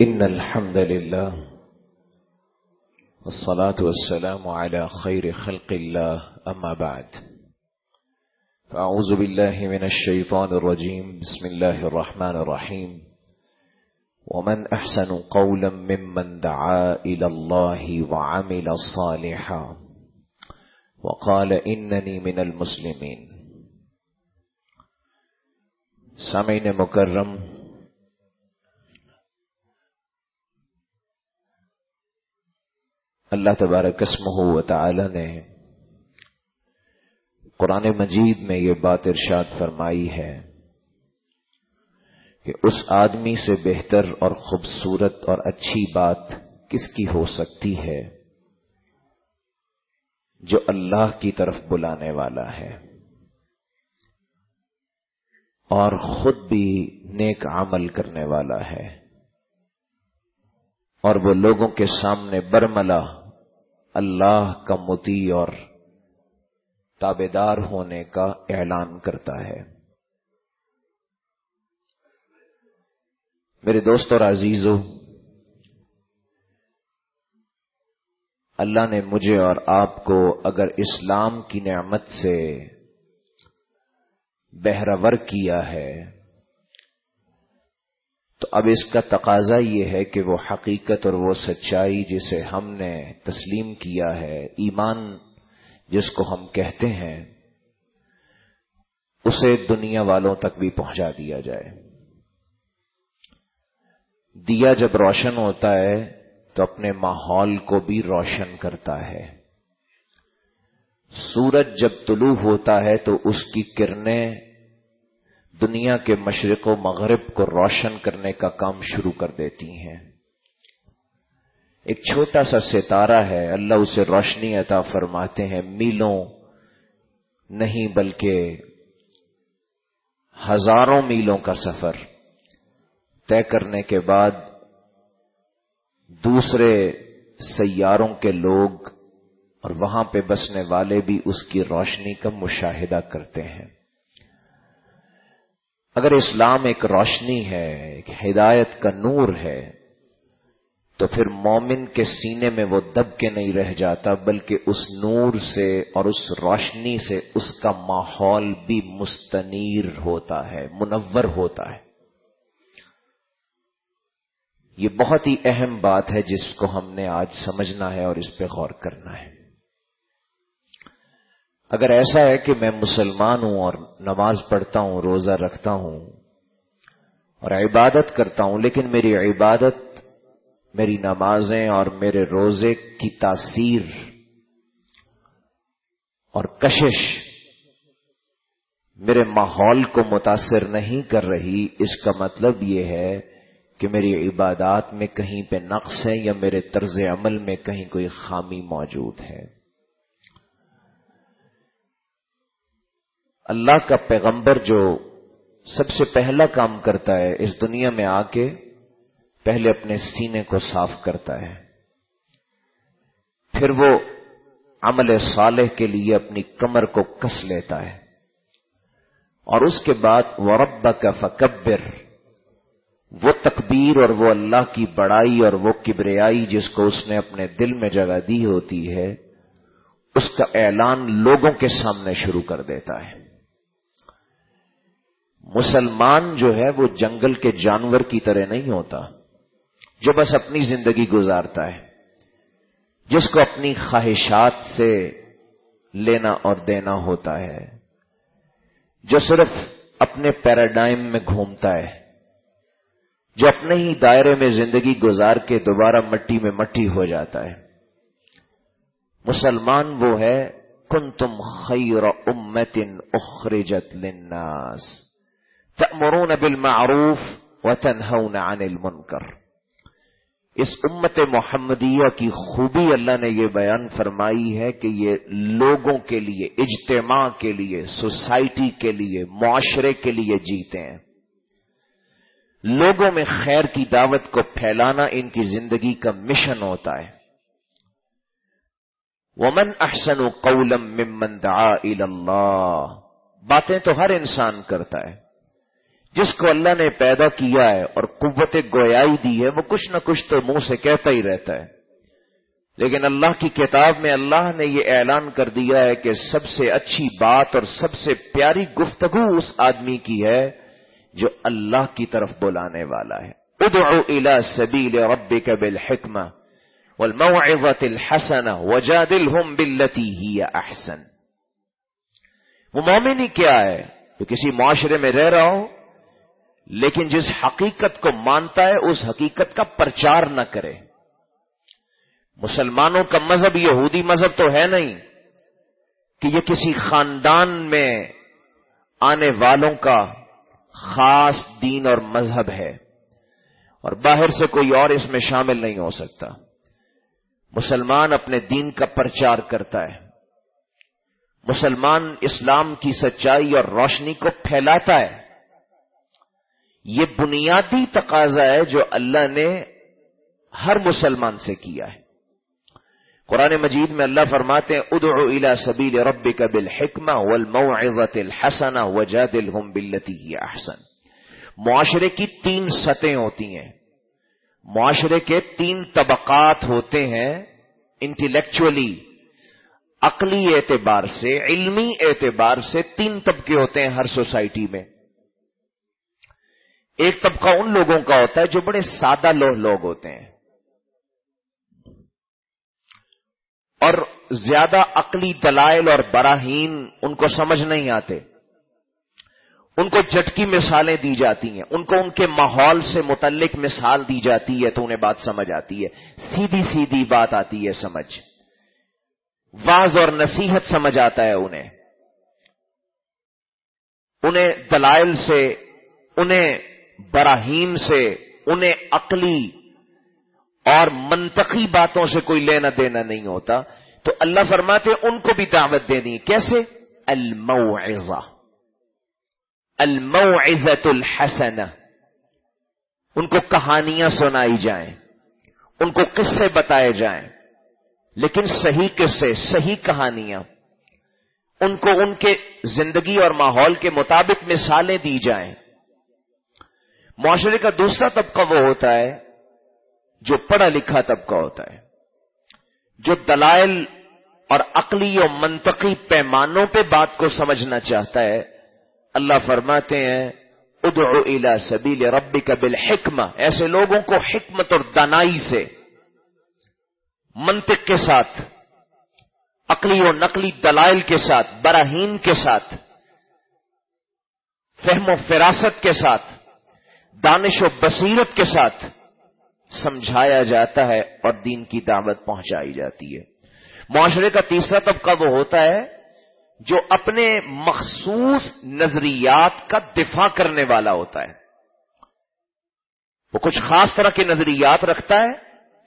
إن الحمد لله والصلاة والسلام على خير خلق الله، أما بعد. فأعوذ بالله من الشيطان الرجيم. بسم الله الرحمن الرحيم. ومن أحسن قولا ممن دعا إلى الله وعمل صالحا. وقال إنني من المسلمين. سامعین مکرم اللہ تبارک و تعالی نے قرآن مجید میں یہ بات ارشاد فرمائی ہے کہ اس آدمی سے بہتر اور خوبصورت اور اچھی بات کس کی ہو سکتی ہے جو اللہ کی طرف بلانے والا ہے اور خود بھی نیک عمل کرنے والا ہے اور وہ لوگوں کے سامنے برملا اللہ کا متی اور تابے دار ہونے کا اعلان کرتا ہے۔ میرے دوست اور عزیزوں اللہ نے مجھے اور آپ کو اگر اسلام کی نعمت سے بہرور کیا ہے تو اب اس کا تقاضا یہ ہے کہ وہ حقیقت اور وہ سچائی جسے ہم نے تسلیم کیا ہے، ایمان جس کو ہم کہتے ہیں، اسے دنیا والوں تک بھی پہنچا دیا جائے۔ دیا جب روشن ہوتا ہے، تو اپنے ماحول کو بھی روشن کرتا ہے۔ سورج جب طلوع ہوتا ہے، تو اس کی کرنیں دنیا کے مشرق و مغرب کو روشن کرنے کا کام شروع کر دیتی ہیں۔ ایک چھوٹا سا ستارہ ہے، اللہ اسے روشنی عطا فرماتے ہیں۔ میلوں نہیں بلکہ ہزاروں میلوں کا سفر طے کرنے کے بعد دوسرے سیاروں کے لوگ اور وہاں پہ بسنے والے بھی اس کی روشنی کا مشاہدہ کرتے ہیں۔ اگر اسلام ایک روشنی ہے، ایک ہدایت کا نور ہے، تو پھر مومن کے سینے میں وہ دب کے نہیں رہ جاتا، بلکہ اس نور سے اور اس روشنی سے اس کا ماحول بھی مستنیر ہوتا ہے، منور ہوتا ہے۔ یہ بہت ہی اہم بات ہے جس کو ہم نے آج سمجھنا ہے اور اس پہ غور کرنا ہے۔ اگر ایسا ہے کہ میں مسلمان ہوں اور نماز پڑھتا ہوں، روزہ رکھتا ہوں اور عبادت کرتا ہوں، لیکن میری عبادت، میری نمازیں اور میرے روزے کی تاثیر اور کشش میرے ماحول کو متاثر نہیں کر رہی، اس کا مطلب یہ ہے کہ میری عبادات میں کہیں پہ نقص ہے یا میرے طرز عمل میں کہیں کوئی خامی موجود ہے۔ اللہ کا پیغمبر جو سب سے پہلا کام کرتا ہے اس دنیا میں آ کے پہلے اپنے سینے کو صاف کرتا ہے۔ پھر وہ عمل صالح کے لیے اپنی کمر کو کس لیتا ہے۔ اور اس کے بعد ورب کا فکبر وہ تکبیر اور وہ اللہ کی بڑائی اور وہ کبریائی جس کو اس نے اپنے دل میں جگہ دی ہوتی ہے، اس کا اعلان لوگوں کے سامنے شروع کر دیتا ہے۔ مسلمان جو ہے وہ جنگل کے جانور کی طرح نہیں ہوتا، جو بس اپنی زندگی گزارتا ہے، جس کو اپنی خواہشات سے لینا اور دینا ہوتا ہے، جو صرف اپنے پیراڈائم میں گھومتا ہے، جو اپنے ہی دائرے میں زندگی گزار کے دوبارہ مٹی میں مٹی ہو جاتا ہے۔ مسلمان وہ ہے کن تم خیر امتن اخرجت للناس۔ تأمرون بالمعروف وتنهون عن المنکر۔ اس امت محمدیہ کی خوبی اللہ نے یہ بیان فرمائی ہے کہ یہ لوگوں کے لیے، اجتماع کے لیے، سوسائٹی کے لیے، معاشرے کے لیے جیتے ہیں۔ لوگوں میں خیر کی دعوت کو پھیلانا ان کی زندگی کا مشن ہوتا ہے۔ ومن احسن ممن دعا الى اللہ باتیں تو ہر انسان کرتا ہے۔ جس کو اللہ نے پیدا کیا ہے اور قوت گویائی دی ہے، وہ کچھ نہ کچھ تو منہ سے کہتا ہی رہتا ہے۔ لیکن اللہ کی کتاب میں اللہ نے یہ اعلان کر دیا ہے کہ سب سے اچھی بات اور سب سے پیاری گفتگو اس آدمی کی ہے جو اللہ کی طرف بلانے والا ہے۔ ادعو الى سبیل ربک بالحکمہ والموعظة الحسنہ وجادلہم باللتی ہی احسن۔ وہ مومن ہی کیا ہے؟ جو کسی معاشرے میں رہ رہا ہو لیکن جس حقیقت کو مانتا ہے، اس حقیقت کا پرچار نہ کرے۔ مسلمانوں کا مذہب، یہودی مذہب تو ہے نہیں کہ یہ کسی خاندان میں آنے والوں کا خاص دین اور مذہب ہے۔ اور باہر سے کوئی اور اس میں شامل نہیں ہو سکتا۔ مسلمان اپنے دین کا پرچار کرتا ہے۔ مسلمان اسلام کی سچائی اور روشنی کو پھیلاتا ہے۔ یہ بنیادی تقاضا ہے جو اللہ نے ہر مسلمان سے کیا ہے۔ قرآن مجید میں اللہ فرماتے ہیں، ادعو الى سبیل ربک بالحکمہ والموعظت الحسنہ وجادلہم باللتی ہی احسن۔ معاشرے کی تین سطح ہوتی ہیں۔ معاشرے کے تین طبقات ہوتے ہیں انٹلیکچولی عقلی اعتبار سے، علمی اعتبار سے تین طبقے ہوتے ہیں ہر سوسائٹی میں۔ ایک طبقہ ان لوگوں کا ہوتا ہے جو بڑے سادہ لوہ لوگ ہوتے ہیں۔ اور زیادہ عقلی دلائل اور براہین ان کو سمجھ نہیں آتے۔ ان کو جٹکی مثالیں دی جاتی ہیں۔ ان کو ان کے ماحول سے متعلق مثال دی جاتی ہے تو انہیں بات سمجھ آتی ہے۔ سیدھی سیدھی بات آتی ہے سمجھ۔ واز اور نصیحت سمجھ آتا ہے انہیں۔ انہیں دلائل سے، انہیں براہین سے انہیں عقلی اور منطقی باتوں سے کوئی لینا دینا نہیں ہوتا۔ تو اللہ فرماتے ان کو بھی دعوت دے دی کیسے؟ الموعظہ۔ الموعظت الحسن ان کو کہانیاں سنائی جائیں۔ ان کو قصے بتائے جائیں۔ لیکن صحیح قصے، صحیح کہانیاں۔ ان کو ان کے زندگی اور ماحول کے مطابق مثالیں دی جائیں۔ معاشرے کا دوسرا طبقہ وہ ہوتا ہے جو پڑھا لکھا طبقہ ہوتا ہے، جو دلائل اور عقلی اور منطقی پیمانوں پہ بات کو سمجھنا چاہتا ہے۔ اللہ فرماتے ہیں، ادعو الى سبیل ربی کا بالحکمہ۔ ایسے لوگوں کو حکمت اور دانائی سے، منطق کے ساتھ، عقلی و نقلی دلائل کے ساتھ، براہین کے ساتھ، فہم و فراست کے ساتھ دانش و بصیرت کے ساتھ سمجھایا جاتا ہے اور دین کی دعوت پہنچائی جاتی ہے۔ معاشرے کا تیسرا طبقہ وہ ہوتا ہے جو اپنے مخصوص نظریات کا دفاع کرنے والا ہوتا ہے۔ وہ کچھ خاص طرح کے نظریات رکھتا ہے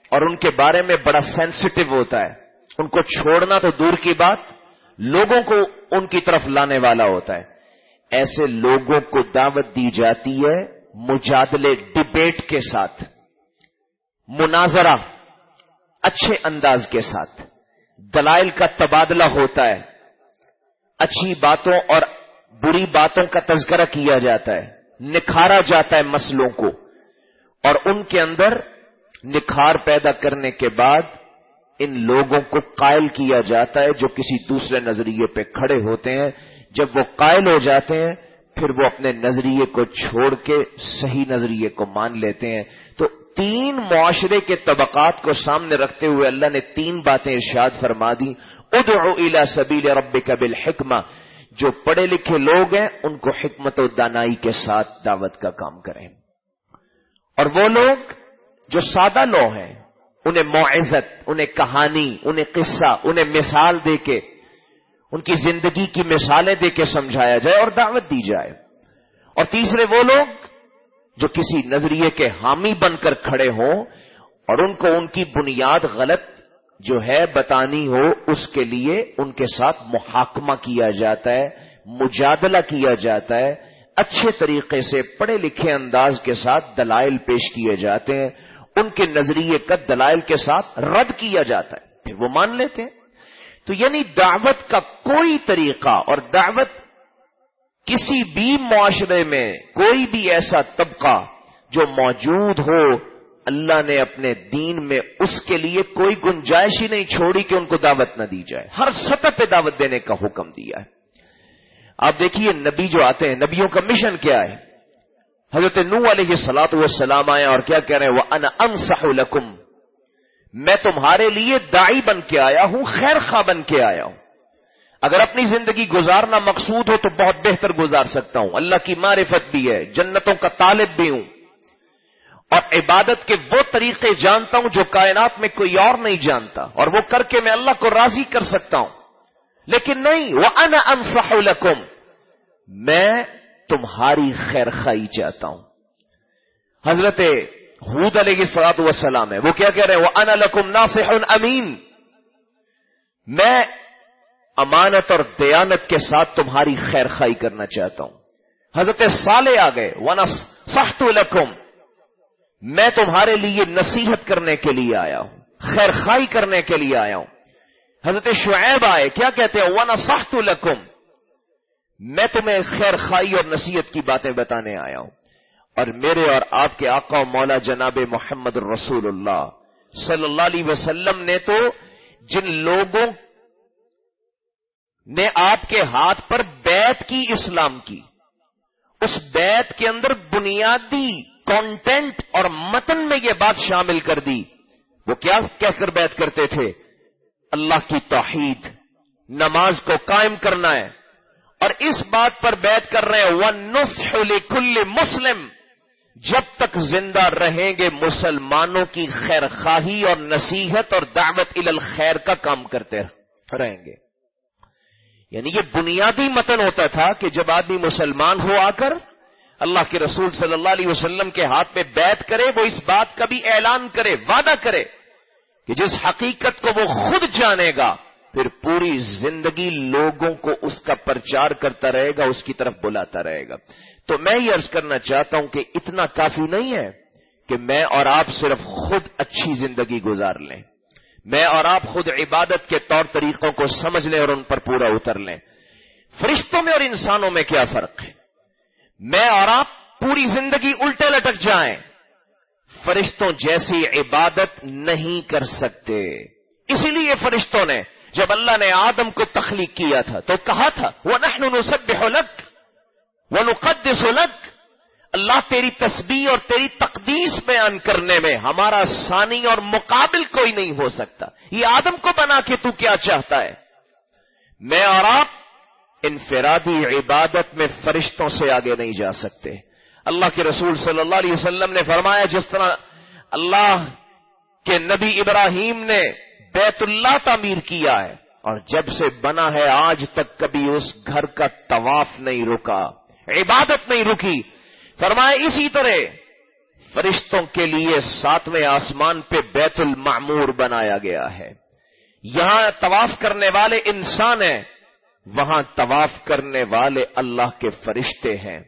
اور ان کے بارے میں بڑا سینسٹو ہوتا ہے۔ ان کو چھوڑنا تو دور کی بات، لوگوں کو ان کی طرف لانے والا ہوتا ہے۔ ایسے لوگوں کو دعوت دی جاتی ہے مجادلے، ڈبیٹ کے ساتھ، مناظرہ اچھے انداز کے ساتھ، دلائل کا تبادلہ ہوتا ہے، اچھی باتوں اور بری باتوں کا تذکرہ کیا جاتا ہے، نکھارا جاتا ہے مسلوں کو، اور ان کے اندر نکھار پیدا کرنے کے بعد ان لوگوں کو قائل کیا جاتا ہے جو کسی دوسرے نظریے پہ کھڑے ہوتے ہیں۔ جب وہ قائل ہو جاتے ہیں پھر وہ اپنے نظریے کو چھوڑ کے صحیح نظریے کو مان لیتے ہیں۔ تو تین معاشرے کے طبقات کو سامنے رکھتے ہوئے اللہ نے تین باتیں ارشاد فرما دی ادعو الى سبیل ربک بالحکمہ۔ جو پڑھے لکھے لوگ ہیں، ان کو حکمت و دانائی کے ساتھ دعوت کا کام کریں۔ اور وہ لوگ جو سادہ لو ہیں، انہیں معزت، انہیں کہانی، انہیں قصہ، انہیں مثال دے کے ان کی زندگی کی مثالیں دے کے سمجھایا جائے اور دعوت دی جائے۔ اور تیسرے وہ لوگ جو کسی نظریے کے حامی بن کر کھڑے ہوں اور ان کو ان کی بنیاد غلط جو ہے بتانی ہو، اس کے لیے ان کے ساتھ محاکمہ کیا جاتا ہے، مجادلہ کیا جاتا ہے۔ اچھے طریقے سے پڑھے لکھے انداز کے ساتھ دلائل پیش کیے جاتے ہیں۔ ان کے نظریے کا دلائل کے ساتھ رد کیا جاتا ہے۔ پھر وہ مان لیتے ہیں۔ تو یعنی دعوت کا کوئی طریقہ اور دعوت کسی بھی معاشرے میں کوئی بھی ایسا طبقہ جو موجود ہو، اللہ نے اپنے دین میں اس کے لیے کوئی گنجائش ہی نہیں چھوڑی کہ ان کو دعوت نہ دی جائے۔ ہر سطح پہ دعوت دینے کا حکم دیا ہے۔ آپ دیکھیے نبی جو آتے ہیں، نبیوں کا مشن کیا ہے؟ حضرت نو علیہ سلاط والسلام آئے اور کیا کہہ رہے ہیں؟ وہ ان انصح لکم میں تمہارے لیے دائی بن کے آیا ہوں، خیر خواہ بن کے آیا ہوں۔ اگر اپنی زندگی گزارنا مقصود ہو تو بہت بہتر گزار سکتا ہوں۔ اللہ کی معرفت بھی ہے، جنتوں کا طالب بھی ہوں۔ اور عبادت کے وہ طریقے جانتا ہوں جو کائنات میں کوئی اور نہیں جانتا، اور وہ کر کے میں اللہ کو راضی کر سکتا ہوں۔ لیکن نہیں وہ ان انصح لکم میں تمہاری خیر خائی چاہتا ہوں۔ حضرت حود علیہ سلاد وسلام ہے۔ وہ کیا کہہ رہے ہیں؟ وہ ان لکم ناصح امین میں امانت اور دیانت کے ساتھ تمہاری خیر خائی کرنا چاہتا ہوں۔ حضرت سالے آ گئے۔ ون سخت لکم میں تمہارے لیے نصیحت کرنے کے لیے آیا ہوں۔ خیر خائی کرنے کے لیے آیا ہوں۔ حضرت شعیب آئے۔ کیا کہتے ہیں؟ ون سخت لکم میں تمہیں خیر خائی اور نصیحت کی باتیں بتانے آیا ہوں۔ اور میرے اور آپ کے آقا و مولا جناب محمد رسول اللہ صلی اللہ علیہ وسلم نے تو جن لوگوں نے آپ کے ہاتھ پر بیت کی اسلام کی، اس بیت کے اندر بنیادی کانٹینٹ اور متن میں یہ بات شامل کر دی۔ وہ کیا کہہ کر بیت کرتے تھے؟ اللہ کی توحید، نماز کو قائم کرنا ہے۔ اور اس بات پر بیت کر رہے ہیں۔ ون نسخ کل مسلم۔ جب تک زندہ رہیں گے مسلمانوں کی خیر خواہی اور نصیحت اور دعوت الخیر کا کام کرتے رہیں گے۔ یعنی یہ بنیادی متن ہوتا تھا کہ جب آدمی مسلمان ہو آ کر اللہ کے رسول صلی اللہ علیہ وسلم کے ہاتھ میں بیت کرے، وہ اس بات کا بھی اعلان کرے، وعدہ کرے کہ جس حقیقت کو وہ خود جانے گا، پھر پوری زندگی لوگوں کو اس کا پرچار کرتا رہے گا، اس کی طرف بلاتا رہے گا۔ تو میں یہ عرض کرنا چاہتا ہوں کہ اتنا کافی نہیں ہے کہ میں اور آپ صرف خود اچھی زندگی گزار لیں۔ میں اور آپ خود عبادت کے طور طریقوں کو سمجھ لیں اور ان پر پورا اتر لیں۔ فرشتوں میں اور انسانوں میں کیا فرق ہے؟ میں اور آپ پوری زندگی الٹے لٹک جائیں۔ فرشتوں جیسی عبادت نہیں کر سکتے۔ اسی لیے فرشتوں نے، جب اللہ نے آدم کو تخلیق کیا تھا تو کہا تھا وہ نحن نسبح لک وہ نقدس لک۔ اللہ تیری تسبیح اور تیری تقدیس بیان کرنے میں ہمارا ثانی اور مقابل کوئی نہیں ہو سکتا۔ یہ آدم کو بنا کے تو کیا چاہتا ہے؟ میں اور آپ انفرادی عبادت میں فرشتوں سے آگے نہیں جا سکتے۔ اللہ کے رسول صلی اللہ علیہ وسلم نے فرمایا، جس طرح اللہ کے نبی ابراہیم نے بیت اللہ تعمیر کیا ہے، اور جب سے بنا ہے، آج تک کبھی اس گھر کا طواف نہیں رکا۔ عبادت نہیں رکی۔ فرمایا، اسی طرح فرشتوں کے لیے ساتویں آسمان پہ بیت المعمور بنایا گیا ہے۔ یہاں طواف کرنے والے انسان ہیں، وہاں طواف کرنے والے اللہ کے فرشتے ہیں۔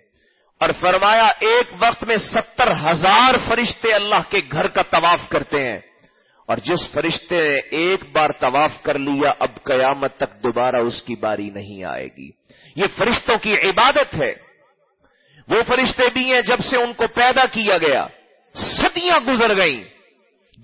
اور فرمایا، ایک وقت میں ستر ہزار فرشتے اللہ کے گھر کا طواف کرتے ہیں۔ اور جس فرشتے نے ایک بار طواف کر لیا، اب قیامت تک دوبارہ اس کی باری نہیں آئے گی۔ یہ فرشتوں کی عبادت ہے۔ وہ فرشتے بھی ہیں جب سے ان کو پیدا کیا گیا۔ صدیاں گزر گئیں۔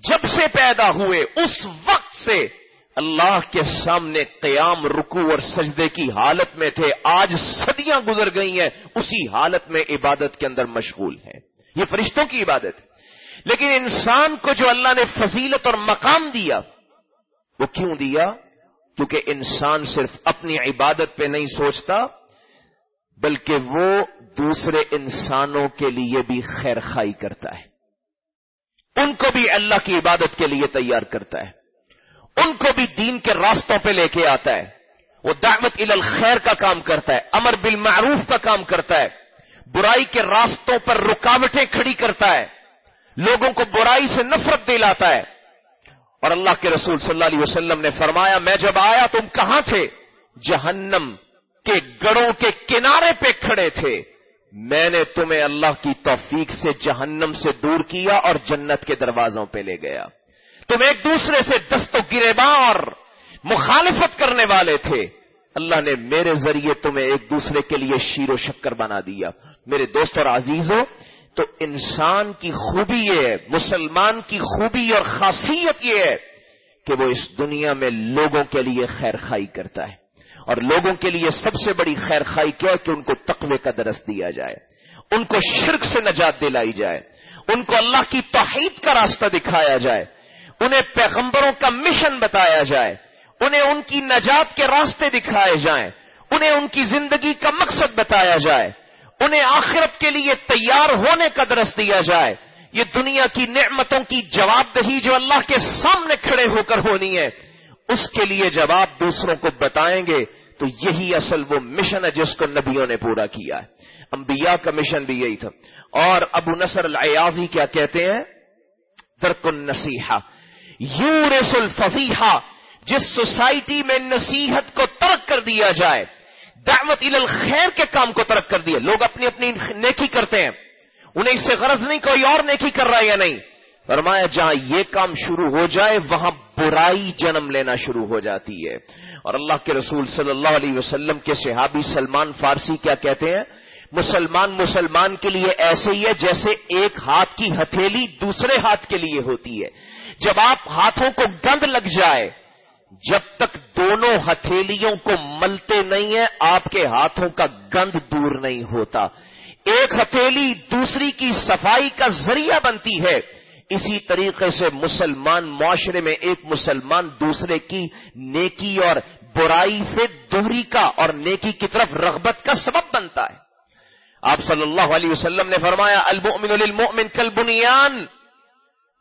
جب سے پیدا ہوئے، اس وقت سے اللہ کے سامنے قیام رکو اور سجدے کی حالت میں تھے۔ آج صدیاں گزر گئی ہیں، اسی حالت میں عبادت کے اندر مشغول ہیں۔ یہ فرشتوں کی عبادت۔ ہے لیکن انسان کو جو اللہ نے فضیلت اور مقام دیا، وہ کیوں دیا؟ کیونکہ انسان صرف اپنی عبادت پہ نہیں سوچتا بلکہ وہ دوسرے انسانوں کے لیے بھی خیر خائی کرتا ہے۔ ان کو بھی اللہ کی عبادت کے لیے تیار کرتا ہے۔ ان کو بھی دین کے راستوں پہ لے کے آتا ہے۔ وہ دعوت الخیر کا کام کرتا ہے، امر بالمعروف کا کام کرتا ہے۔ برائی کے راستوں پر رکاوٹیں کھڑی کرتا ہے۔ لوگوں کو برائی سے نفرت دلاتا ہے۔ اور اللہ کے رسول صلی اللہ علیہ وسلم نے فرمایا، میں جب آیا تم کہاں تھے؟ جہنم۔ کے گڑوں کے کنارے پہ کھڑے تھے۔ میں نے تمہیں اللہ کی توفیق سے جہنم سے دور کیا اور جنت کے دروازوں پہ لے گیا۔ تم ایک دوسرے سے دست و گرے اور مخالفت کرنے والے تھے۔ اللہ نے میرے ذریعے تمہیں ایک دوسرے کے لیے شیر و شکر بنا دیا۔ میرے دوست اور عزیزوں، تو انسان کی خوبی یہ ہے، مسلمان کی خوبی اور خاصیت یہ ہے کہ وہ اس دنیا میں لوگوں کے لیے خیر خائی کرتا ہے۔ اور لوگوں کے لیے سب سے بڑی خیر خائی کیا ہے کہ ان کو تقوی کا درس دیا جائے، ان کو شرک سے نجات دلائی جائے، ان کو اللہ کی توحید کا راستہ دکھایا جائے، انہیں پیغمبروں کا مشن بتایا جائے، انہیں ان کی نجات کے راستے دکھائے جائیں، انہیں ان کی زندگی کا مقصد بتایا جائے، انہیں آخرت کے لیے تیار ہونے کا درس دیا جائے۔ یہ دنیا کی نعمتوں کی جواب دہی جو اللہ کے سامنے کھڑے ہو کر ہونی ہے اس کے لیے جواب دوسروں کو بتائیں گے، تو یہی اصل وہ مشن ہے جس کو نبیوں نے پورا کیا ہے۔ انبیاء کا مشن بھی یہی تھا۔ اور ابو نصر العیازی کیا کہتے ہیں؟ ترک النصیحہ۔ یورس الفضیحہ جس سوسائٹی میں نصیحت کو ترک کر دیا جائے۔ دعوت الخیر کے کام کو ترک کر دیا۔ لوگ اپنی اپنی نیکی کرتے ہیں۔ انہیں اس سے غرض نہیں کوئی اور نیکی کر رہا ہے یا نہیں۔ فرمایا، جہاں یہ کام شروع ہو جائے، وہاں برائی جنم لینا شروع ہو جاتی ہے۔ اور اللہ کے رسول صلی اللہ علیہ وسلم کے صحابی سلمان فارسی کیا کہتے ہیں؟ مسلمان مسلمان کے لیے ایسے ہی ہے جیسے ایک ہاتھ کی ہتھیلی دوسرے ہاتھ کے لیے ہوتی ہے۔ جب آپ ہاتھوں کو گند لگ جائے، جب تک دونوں ہتھیلیوں کو ملتے نہیں ہیں، آپ کے ہاتھوں کا گند دور نہیں ہوتا۔ ایک ہتھیلی دوسری کی صفائی کا ذریعہ بنتی ہے۔ اسی طریقے سے مسلمان معاشرے میں ایک مسلمان دوسرے کی نیکی اور برائی سے دوری کا اور نیکی کی طرف رغبت کا سبب بنتا ہے۔ آپ صلی اللہ علیہ وسلم نے فرمایا، المؤمن للمؤمن کل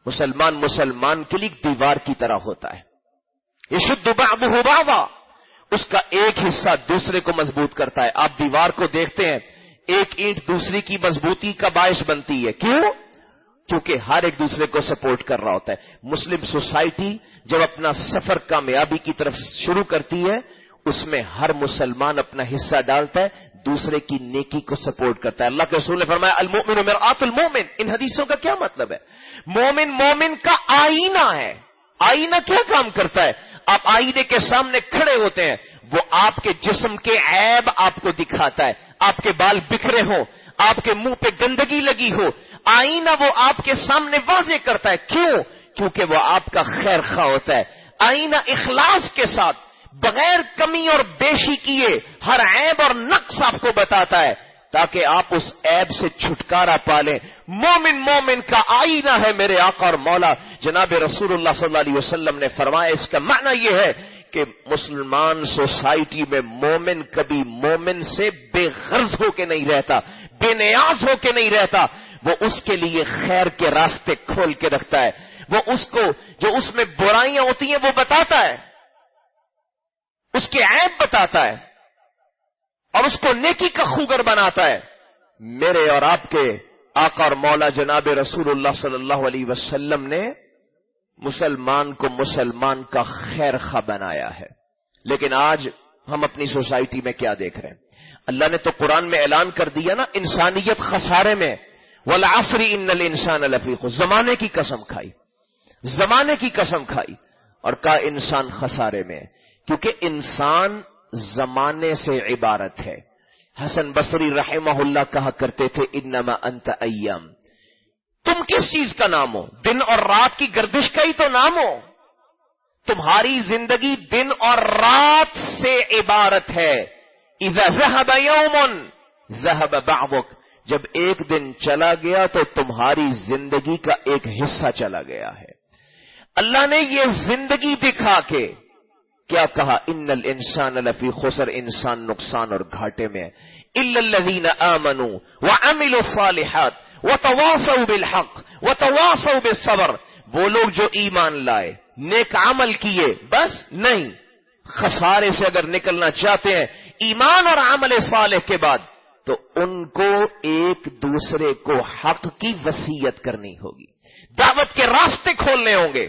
مسلمان مسلمان کے لیے دیوار کی طرح ہوتا ہے۔ یہ شدھ اس کا ایک حصہ دوسرے کو مضبوط کرتا ہے۔ آپ دیوار کو دیکھتے ہیں، ایک اینٹ دوسری کی مضبوطی کا باعث بنتی ہے۔ کیوں؟ کیونکہ ہر ایک دوسرے کو سپورٹ کر رہا ہوتا ہے۔ مسلم سوسائٹی جب اپنا سفر کامیابی کی طرف شروع کرتی ہے، اس میں ہر مسلمان اپنا حصہ ڈالتا ہے، دوسرے کی نیکی کو سپورٹ کرتا ہے۔ اللہ کے رسول نے فرمایا المومن مرآت المومن ان حدیثوں کا کیا مطلب ہے؟ مومن مومن کا آئینہ ہے۔ آئینہ کیا کام کرتا ہے؟ آپ آئینے کے سامنے کھڑے ہوتے ہیں، وہ آپ کے جسم کے عیب آپ کو دکھاتا ہے۔ آپ کے بال بکھرے ہوں، آپ کے منہ پہ گندگی لگی ہو آئینہ وہ آپ کے سامنے واضح کرتا ہے۔ کیوں؟ کیونکہ وہ آپ کا خیر خواہ ہوتا ہے۔ آئینہ اخلاص کے ساتھ، بغیر کمی اور بیشی کیے، ہر عیب اور نقص آپ کو بتاتا ہے۔ تاکہ آپ اس عیب سے چھٹکارا پالیں مومن مومن کا آئینہ ہے میرے آقا اور مولا۔ جناب رسول اللہ صلی اللہ علیہ وسلم نے فرمایا، اس کا معنی یہ ہے کہ مسلمان سوسائٹی میں مومن کبھی مومن سے بے غرض ہو کے نہیں رہتا، بے نیاز ہو کے نہیں رہتا۔ وہ اس کے لیے خیر کے راستے کھول کے رکھتا ہے۔ وہ اس کو جو اس میں برائیاں ہوتی ہیں وہ بتاتا ہے۔ اس کے عیب بتاتا ہے۔ اور اس کو نیکی کا خوگر بناتا ہے۔ میرے اور آپ کے آقا اور مولا جناب رسول اللہ صلی اللہ علیہ وسلم نے مسلمان کو مسلمان کا خیر خواہ بنایا ہے۔ لیکن آج ہم اپنی سوسائٹی میں کیا دیکھ رہے ہیں؟ اللہ نے تو قرآن میں اعلان کر دیا نا، انسانیت خسارے میں۔ ولاسری ان انسان الفیق زمانے کی قسم کھائی۔ زمانے کی قسم کھائی۔ اور کا انسان خسارے میں کیونکہ انسان زمانے سے عبارت ہے۔ حسن بصری رحمہ اللہ کہا کرتے تھے، انما انت ایام۔ تم کس چیز کا نام ہو؟ دن اور رات کی گردش کا ہی تو نام ہو۔ تمہاری زندگی دن اور رات سے عبارت ہے۔ ذهب يوم ذهب بعضك جب ایک دن چلا گیا تو تمہاری زندگی کا ایک حصہ چلا گیا ہے۔ اللہ نے یہ زندگی دکھا کے کیا کہا؟ ان الانسان لفی خسر، انسان نقصان اور گھاٹے میں۔ الذین آمنوا وعملوا الصالحات وتواصوا بالحق وتواصوا بالصبر۔ وہ لوگ جو ایمان لائے، نیک عمل کیے، بس نہیں۔ خسارے سے اگر نکلنا چاہتے ہیں، ایمان اور عمل صالح کے بعد تو ان کو ایک دوسرے کو حق کی وسیعت کرنی ہوگی۔ دعوت کے راستے کھولنے ہوں گے۔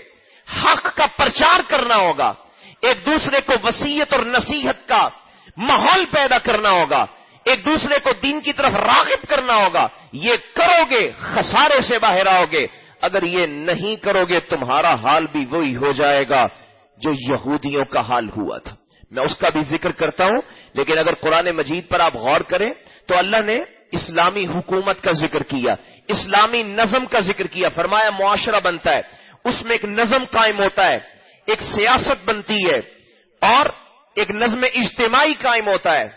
حق کا پرچار کرنا ہوگا۔ ایک دوسرے کو وسیعت اور نصیحت کا ماحول پیدا کرنا ہوگا۔ ایک دوسرے کو دین کی طرف راغب کرنا ہوگا۔ یہ کرو گے خسارے سے باہر آؤ گے اگر یہ نہیں کرو گے تمہارا حال بھی وہی ہو جائے گا جو یہودیوں کا حال ہوا تھا۔ میں اس کا بھی ذکر کرتا ہوں، لیکن اگر قرآن مجید پر آپ غور کریں تو اللہ نے اسلامی حکومت کا ذکر کیا، اسلامی نظم کا ذکر کیا، فرمایا معاشرہ بنتا ہے، اس میں ایک نظم قائم ہوتا ہے، ایک سیاست بنتی ہے، اور ایک نظم اجتماعی قائم ہوتا ہے۔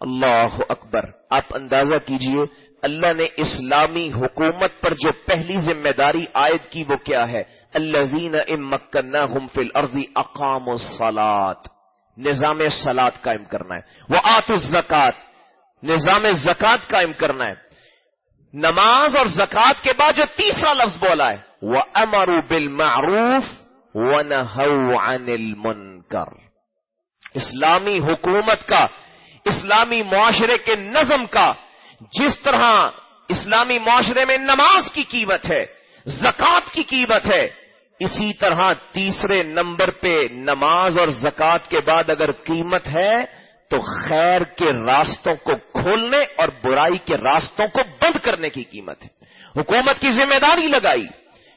اللہ اکبر، آپ اندازہ کیجیے، اللہ نے اسلامی حکومت پر جو پہلی ذمہ داری عائد کی وہ کیا ہے؟ اللہ امکن فل عرضی اقام و نظام سلاد قائم کرنا ہے۔ وہ آت الزکات، نظام زکات قائم کرنا ہے۔ نماز اور زکات کے بعد جو تیسرا لفظ بولا ہے وہ امرو بل معروف و المنکر۔ اسلامی حکومت کا، اسلامی معاشرے کے نظم کا، جس طرح اسلامی معاشرے میں نماز کی قیمت ہے، زکات کی قیمت ہے اسی طرح تیسرے نمبر پہ نماز اور زکات کے بعد اگر قیمت ہے تو خیر کے راستوں کو کھولنے اور برائی کے راستوں کو بند کرنے کی قیمت ہے۔ حکومت کی ذمہ داری لگائی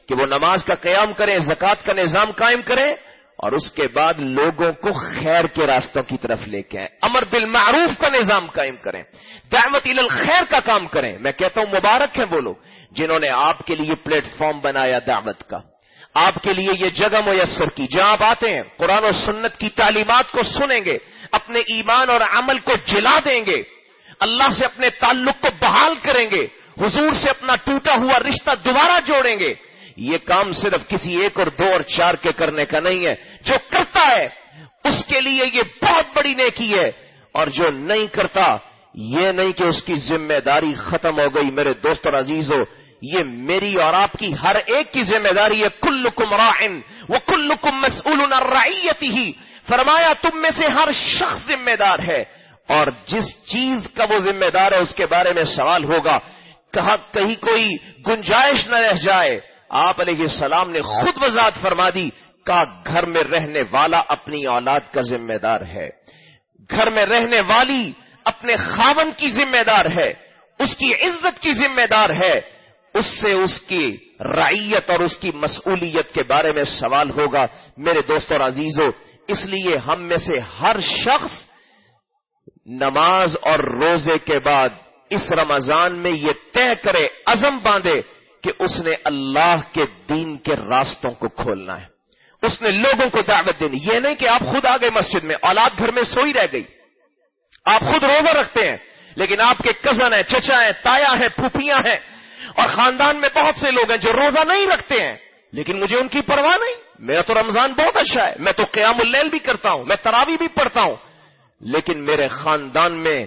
کہ وہ نماز کا قیام کریں زکات کا نظام قائم کریں اور اس کے بعد لوگوں کو خیر کے راستوں کی طرف لے کے آئیں۔ امر بالمعروف کا نظام قائم کریں۔ دعوت الخیر کا کام کریں۔ میں کہتا ہوں مبارک ہیں وہ لوگ جنہوں نے آپ کے لیے پلیٹ فارم بنایا دعوت کا۔ آپ کے لیے یہ جگہ میسر کی۔ جہاں آپ آتے ہیں، قرآن و سنت کی تعلیمات کو سنیں گے، اپنے ایمان اور عمل کو جلا دیں گے، اللہ سے اپنے تعلق کو بحال کریں گے، حضور سے اپنا ٹوٹا ہوا رشتہ دوبارہ جوڑیں گے۔ یہ کام صرف کسی ایک اور دو اور چار کے کرنے کا نہیں ہے۔ جو کرتا ہے، اس کے لیے یہ بہت بڑی نیکی ہے۔ اور جو نہیں کرتا، یہ نہیں کہ اس کی ذمہ داری ختم ہو گئی، میرے دوست اور عزیز ہو یہ میری اور آپ کی ہر ایک کی ذمہ داری ہے کل کم رائن وہ کل کم مسول ہی فرمایا، تم میں سے ہر شخص ذمہ دار ہے۔ اور جس چیز کا وہ ذمہ دار ہے، اس کے بارے میں سوال ہوگا۔ کہا کہیں کوئی گنجائش نہ رہ جائے۔ آپ علیہ السلام نے خود وضاحت فرما دی کا گھر میں رہنے والا اپنی اولاد کا ذمہ دار ہے۔ گھر میں رہنے والی اپنے خاون کی ذمہ دار ہے۔ اس کی عزت کی ذمہ دار ہے۔ اس سے اس کی رعیت اور اس کی مسئولیت کے بارے میں سوال ہوگا، میرے دوست اور عزیزوں اس لیے ہم میں سے ہر شخص نماز اور روزے کے بعد اس رمضان میں یہ طے کرے، عزم باندھے کہ اس نے اللہ کے دین کے راستوں کو کھولنا ہے۔ اس نے لوگوں کو دعوت دینی، یہ نہیں کہ آپ خود آ گئے مسجد میں، اولاد گھر میں سوئی رہ گئی۔ آپ خود روزہ رکھتے ہیں، لیکن آپ کے کزن ہیں، چچا ہیں، تایا ہیں پھوپیاں ہیں اور خاندان میں بہت سے لوگ ہیں جو روزہ نہیں رکھتے ہیں، لیکن مجھے ان کی پرواہ نہیں۔ میرا تو رمضان بہت اچھا ہے، میں تو قیام اللیل بھی کرتا ہوں، میں تراوی بھی پڑھتا ہوں۔ لیکن میرے خاندان میں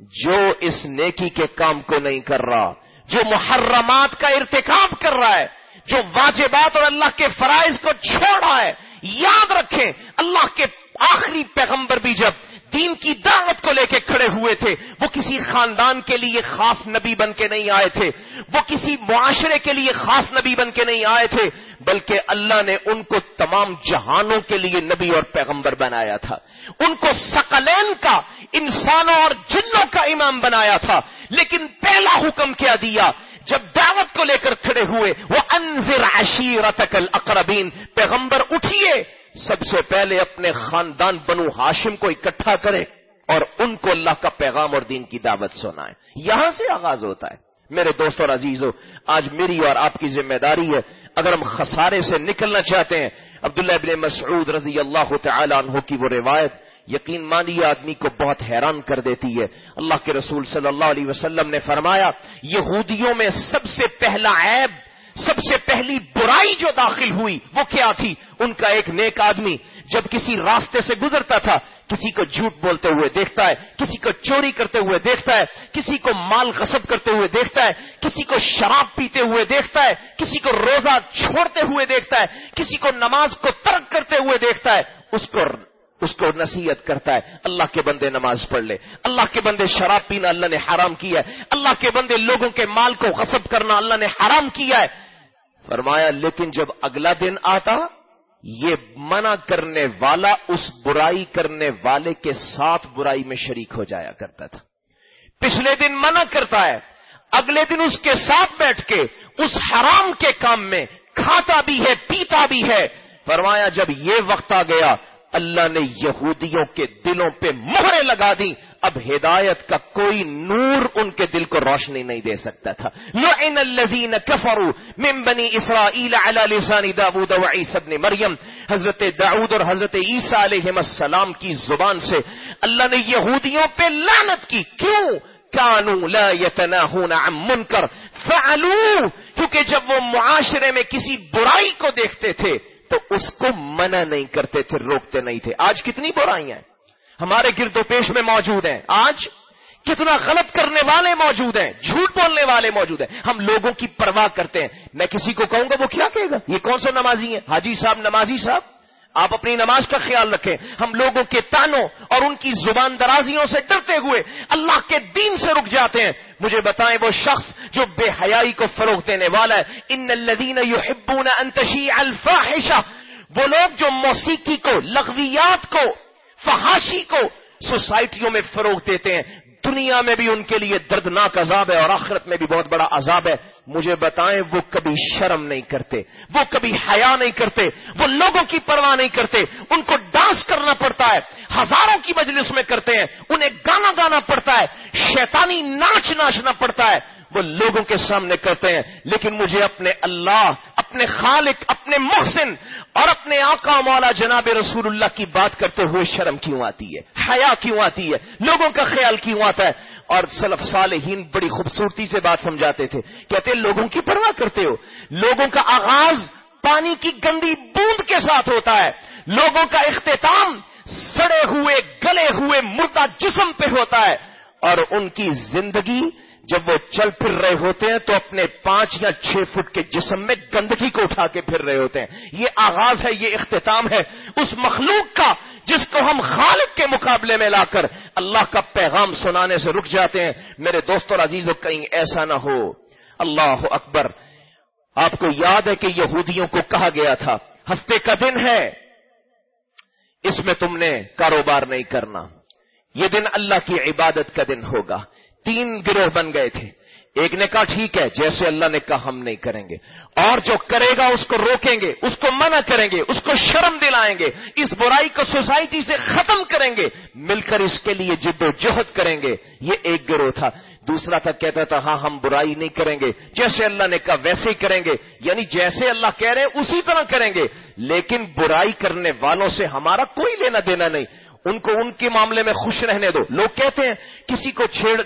جو اس نیکی کے کام کو نہیں کر رہا، جو محرمات کا ارتکاب کر رہا ہے، جو واجبات اور اللہ کے فرائض کو چھوڑ رہا ہے، یاد رکھیں، اللہ کے آخری پیغمبر بھی جب دین کی دعوت کو لے کے کھڑے ہوئے تھے۔ وہ کسی خاندان کے لیے خاص نبی بن کے نہیں آئے تھے۔ وہ کسی معاشرے کے لیے خاص نبی بن کے نہیں آئے تھے، بلکہ اللہ نے ان کو تمام جہانوں کے لیے نبی اور پیغمبر بنایا تھا۔ ان کو سکلین کا، انسانوں اور جنوں کا امام بنایا تھا۔ لیکن پہلا حکم کیا دیا؟ جب دعوت کو لے کر کھڑے ہوئے وہ انضر عشیرتک الاقربین پیغمبر اٹھیے۔ سب سے پہلے اپنے خاندان بنو ہاشم کو اکٹھا کرے اور ان کو اللہ کا پیغام اور دین کی دعوت سنائے۔ یہاں سے آغاز ہوتا ہے۔ میرے دوست اور عزیزوں، آج میری اور آپ کی ذمہ داری ہے، اگر ہم خسارے سے نکلنا چاہتے ہیں، عبداللہ ابن مسعود رضی اللہ تعالی عنہ کی وہ روایت یقین مانی آدمی کو بہت حیران کر دیتی ہے۔ اللہ کے رسول صلی اللہ علیہ وسلم نے فرمایا، یہودیوں میں سب سے پہلا عیب سب سے پہلی برائی جو داخل ہوئی وہ کیا تھی؟ ان کا ایک نیک آدمی جب کسی راستے سے گزرتا تھا، کسی کو جھوٹ بولتے ہوئے دیکھتا ہے، کسی کو چوری کرتے ہوئے دیکھتا ہے، کسی کو مال غصب کرتے ہوئے دیکھتا ہے، کسی کو شراب پیتے ہوئے دیکھتا ہے، کسی کو روزہ چھوڑتے ہوئے دیکھتا ہے، کسی کو نماز کو ترک کرتے ہوئے دیکھتا ہے، اس کو اس کو نصیحت کرتا ہے، اللہ کے بندے نماز پڑھ لے۔ اللہ کے بندے شراب پینا اللہ نے حرام کیا ہے۔ اللہ کے بندے لوگوں کے مال کو غصب کرنا اللہ نے حرام کیا ہے۔ فرمایا، لیکن جب اگلا دن آتا، یہ منع کرنے والا اس برائی کرنے والے کے ساتھ برائی میں شریک ہو جایا کرتا تھا۔ پچھلے دن منع کرتا ہے، اگلے دن اس کے ساتھ بیٹھ کے اس حرام کے کام میں کھاتا بھی ہے، پیتا بھی ہے۔ فرمایا، جب یہ وقت آ گیا اللہ نے یہودیوں کے دلوں پہ مہرے لگا دی اب ہدایت کا کوئی نور ان کے دل کو روشنی نہیں دے سکتا تھا۔ لعن الذین کفروا من بنی اسرائیل علی لسان داود و عیسی ابن مریم۔ حضرت داود اور حضرت عیسیٰ علیہ السلام کی زبان سے اللہ نے یہودیوں پہ لعنت کی۔ کیوں؟ کانو لا یتناہون عن منکر۔ فعلو، کیونکہ جب وہ معاشرے میں کسی برائی کو دیکھتے تھے تو اس کو منع نہیں کرتے تھے، روکتے نہیں تھے۔ آج کتنی برائیاں ہیں۔ ہمارے گرد و پیش میں موجود ہیں۔ آج کتنا غلط کرنے والے موجود ہیں، جھوٹ بولنے والے موجود ہیں۔ ہم لوگوں کی پرواہ کرتے ہیں۔ میں کسی کو کہوں گا، وہ کیا کہے گا؟ یہ کون سا نمازی ہے حاجی صاحب، نمازی صاحب۔ آپ اپنی نماز کا خیال رکھیں۔ ہم لوگوں کے تانوں اور ان کی زبان درازیوں سے ڈرتے ہوئے اللہ کے دین سے رک جاتے ہیں۔ مجھے بتائیں وہ شخص جو بے حیائی کو فروغ دینے والا ہے۔ ان الدین انتشی الفاحشہ۔ وہ لوگ جو موسیقی کو، لغویات کو، فحاشی کو سوسائٹیوں میں فروغ دیتے ہیں۔ دنیا میں بھی ان کے لیے دردناک عذاب ہے اور آخرت میں بھی بہت بڑا عذاب ہے۔ مجھے بتائیں، وہ کبھی شرم نہیں کرتے، وہ کبھی حیا نہیں کرتے، وہ لوگوں کی پرواہ نہیں کرتے۔ ان کو ڈانس کرنا پڑتا ہے، ہزاروں کی مجلس میں کرتے ہیں، انہیں گانا گانا پڑتا ہے، شیطانی ناچ ناچنا پڑتا ہے۔ وہ لوگوں کے سامنے کرتے ہیں، لیکن مجھے اپنے اللہ، اپنے خالق، اپنے محسن اور اپنے آقا مولا جناب رسول اللہ کی بات کرتے ہوئے شرم کیوں آتی ہے؟ حیا کیوں آتی ہے؟ لوگوں کا خیال کیوں آتا ہے؟ اور سلف صالحین بڑی خوبصورتی سے بات سمجھاتے تھے۔ کہتے لوگوں کی پرواہ کرتے ہو۔ لوگوں کا آغاز پانی کی گندی بوند کے ساتھ ہوتا ہے۔ لوگوں کا اختتام سڑے ہوئے، گلے ہوئے مردہ جسم پہ ہوتا ہے۔ اور ان کی زندگی جب وہ چل پھر رہے ہوتے ہیں تو اپنے پانچ یا چھ فٹ کے جسم میں گندگی کو اٹھا کے پھر رہے ہوتے ہیں۔ یہ آغاز ہے، یہ اختتام ہے۔ اس مخلوق کا، جس کو ہم خالق کے مقابلے میں لا کر اللہ کا پیغام سنانے سے رک جاتے ہیں۔ میرے دوستوں عزیزوں کہیں ایسا نہ ہو۔ اللہ اکبر۔ آپ کو یاد ہے کہ یہودیوں کو کہا گیا تھا، ہفتے کا دن ہے۔ اس میں تم نے کاروبار نہیں کرنا۔ یہ دن اللہ کی عبادت کا دن ہوگا۔ تین گروہ بن گئے تھے۔ ایک نے کہا، ٹھیک ہے، جیسے اللہ نے کہا ہم نہیں کریں گے۔ اور جو کرے گا، اس کو روکیں گے، اس کو منع کریں گے، اس کو شرم دلائیں گے، اس برائی کو سوسائٹی سے ختم کریں گے، مل کر اس کے لیے جد و جہد کریں گے۔ یہ ایک گروہ تھا۔ دوسرا تھا، کہتا تھا ہاں ہم برائی نہیں کریں گے۔ جیسے اللہ نے کہا، ویسے ہی کریں گے۔ یعنی جیسے اللہ کہہ رہے ہیں، اسی طرح کریں گے۔ لیکن برائی کرنے والوں سے ہمارا کوئی لینا دینا نہیں۔ ان کو ان کے معاملے میں خوش رہنے دو۔ لوگ کہتے ہیں، کسی کو چھیڑ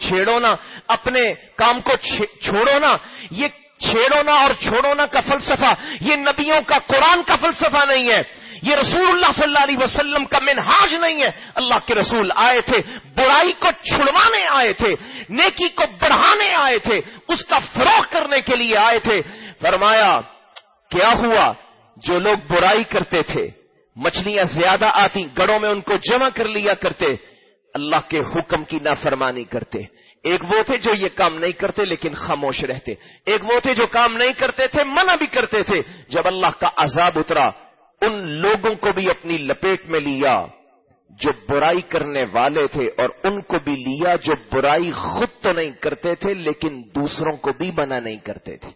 چھیڑو نا، اپنے کام کو چھوڑو نا۔ یہ چھیڑو نا اور چھوڑو نا کا فلسفہ، یہ نبیوں کا قرآن کا فلسفہ نہیں ہے۔ یہ رسول اللہ صلی اللہ علیہ وسلم کا منہاج نہیں ہے۔ اللہ کے رسول آئے تھے، برائی کو چھڑوانے آئے تھے، نیکی کو بڑھانے آئے تھے، اس کا فروغ کرنے کے لیے آئے تھے۔ فرمایا، کیا ہوا جو لوگ برائی کرتے تھے؟ مچھلیاں زیادہ آتی گڑوں میں ان کو جمع کر لیا کرتے، اللہ کے حکم کی نافرمانی کرتے۔ ایک وہ تھے جو یہ کام نہیں کرتے لیکن خاموش رہتے۔ ایک وہ تھے جو کام نہیں کرتے تھے، منع بھی کرتے تھے۔ جب اللہ کا عذاب اترا، ان لوگوں کو بھی اپنی لپیٹ میں لیا جو برائی کرنے والے تھے اور ان کو بھی لیا جو برائی خود تو نہیں کرتے تھے لیکن دوسروں کو بھی منع نہیں کرتے تھے۔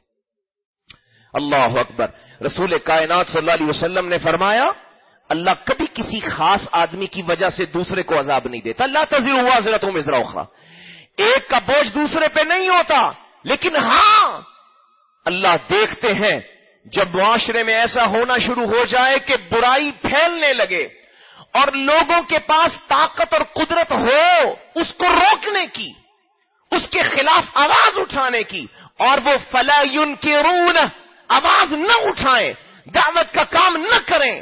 اللہ اکبر۔ رسول کائنات صلی اللہ علیہ وسلم نے فرمایا اللہ کبھی کسی خاص آدمی کی وجہ سے دوسرے کو عذاب نہیں دیتا۔ اللہ تذیر ہوا ضرورت ہوں مزرا اخرا ایک کا بوجھ دوسرے پہ نہیں ہوتا، لیکن ہاں اللہ دیکھتے ہیں۔ جب معاشرے میں ایسا ہونا شروع ہو جائے کہ برائی پھیلنے لگے اور لوگوں کے پاس طاقت اور قدرت ہو اس کو روکنے کی، اس کے خلاف آواز اٹھانے کی، اور وہ فلاون کے آواز نہ اٹھائیں، دعوت کا کام نہ کریں۔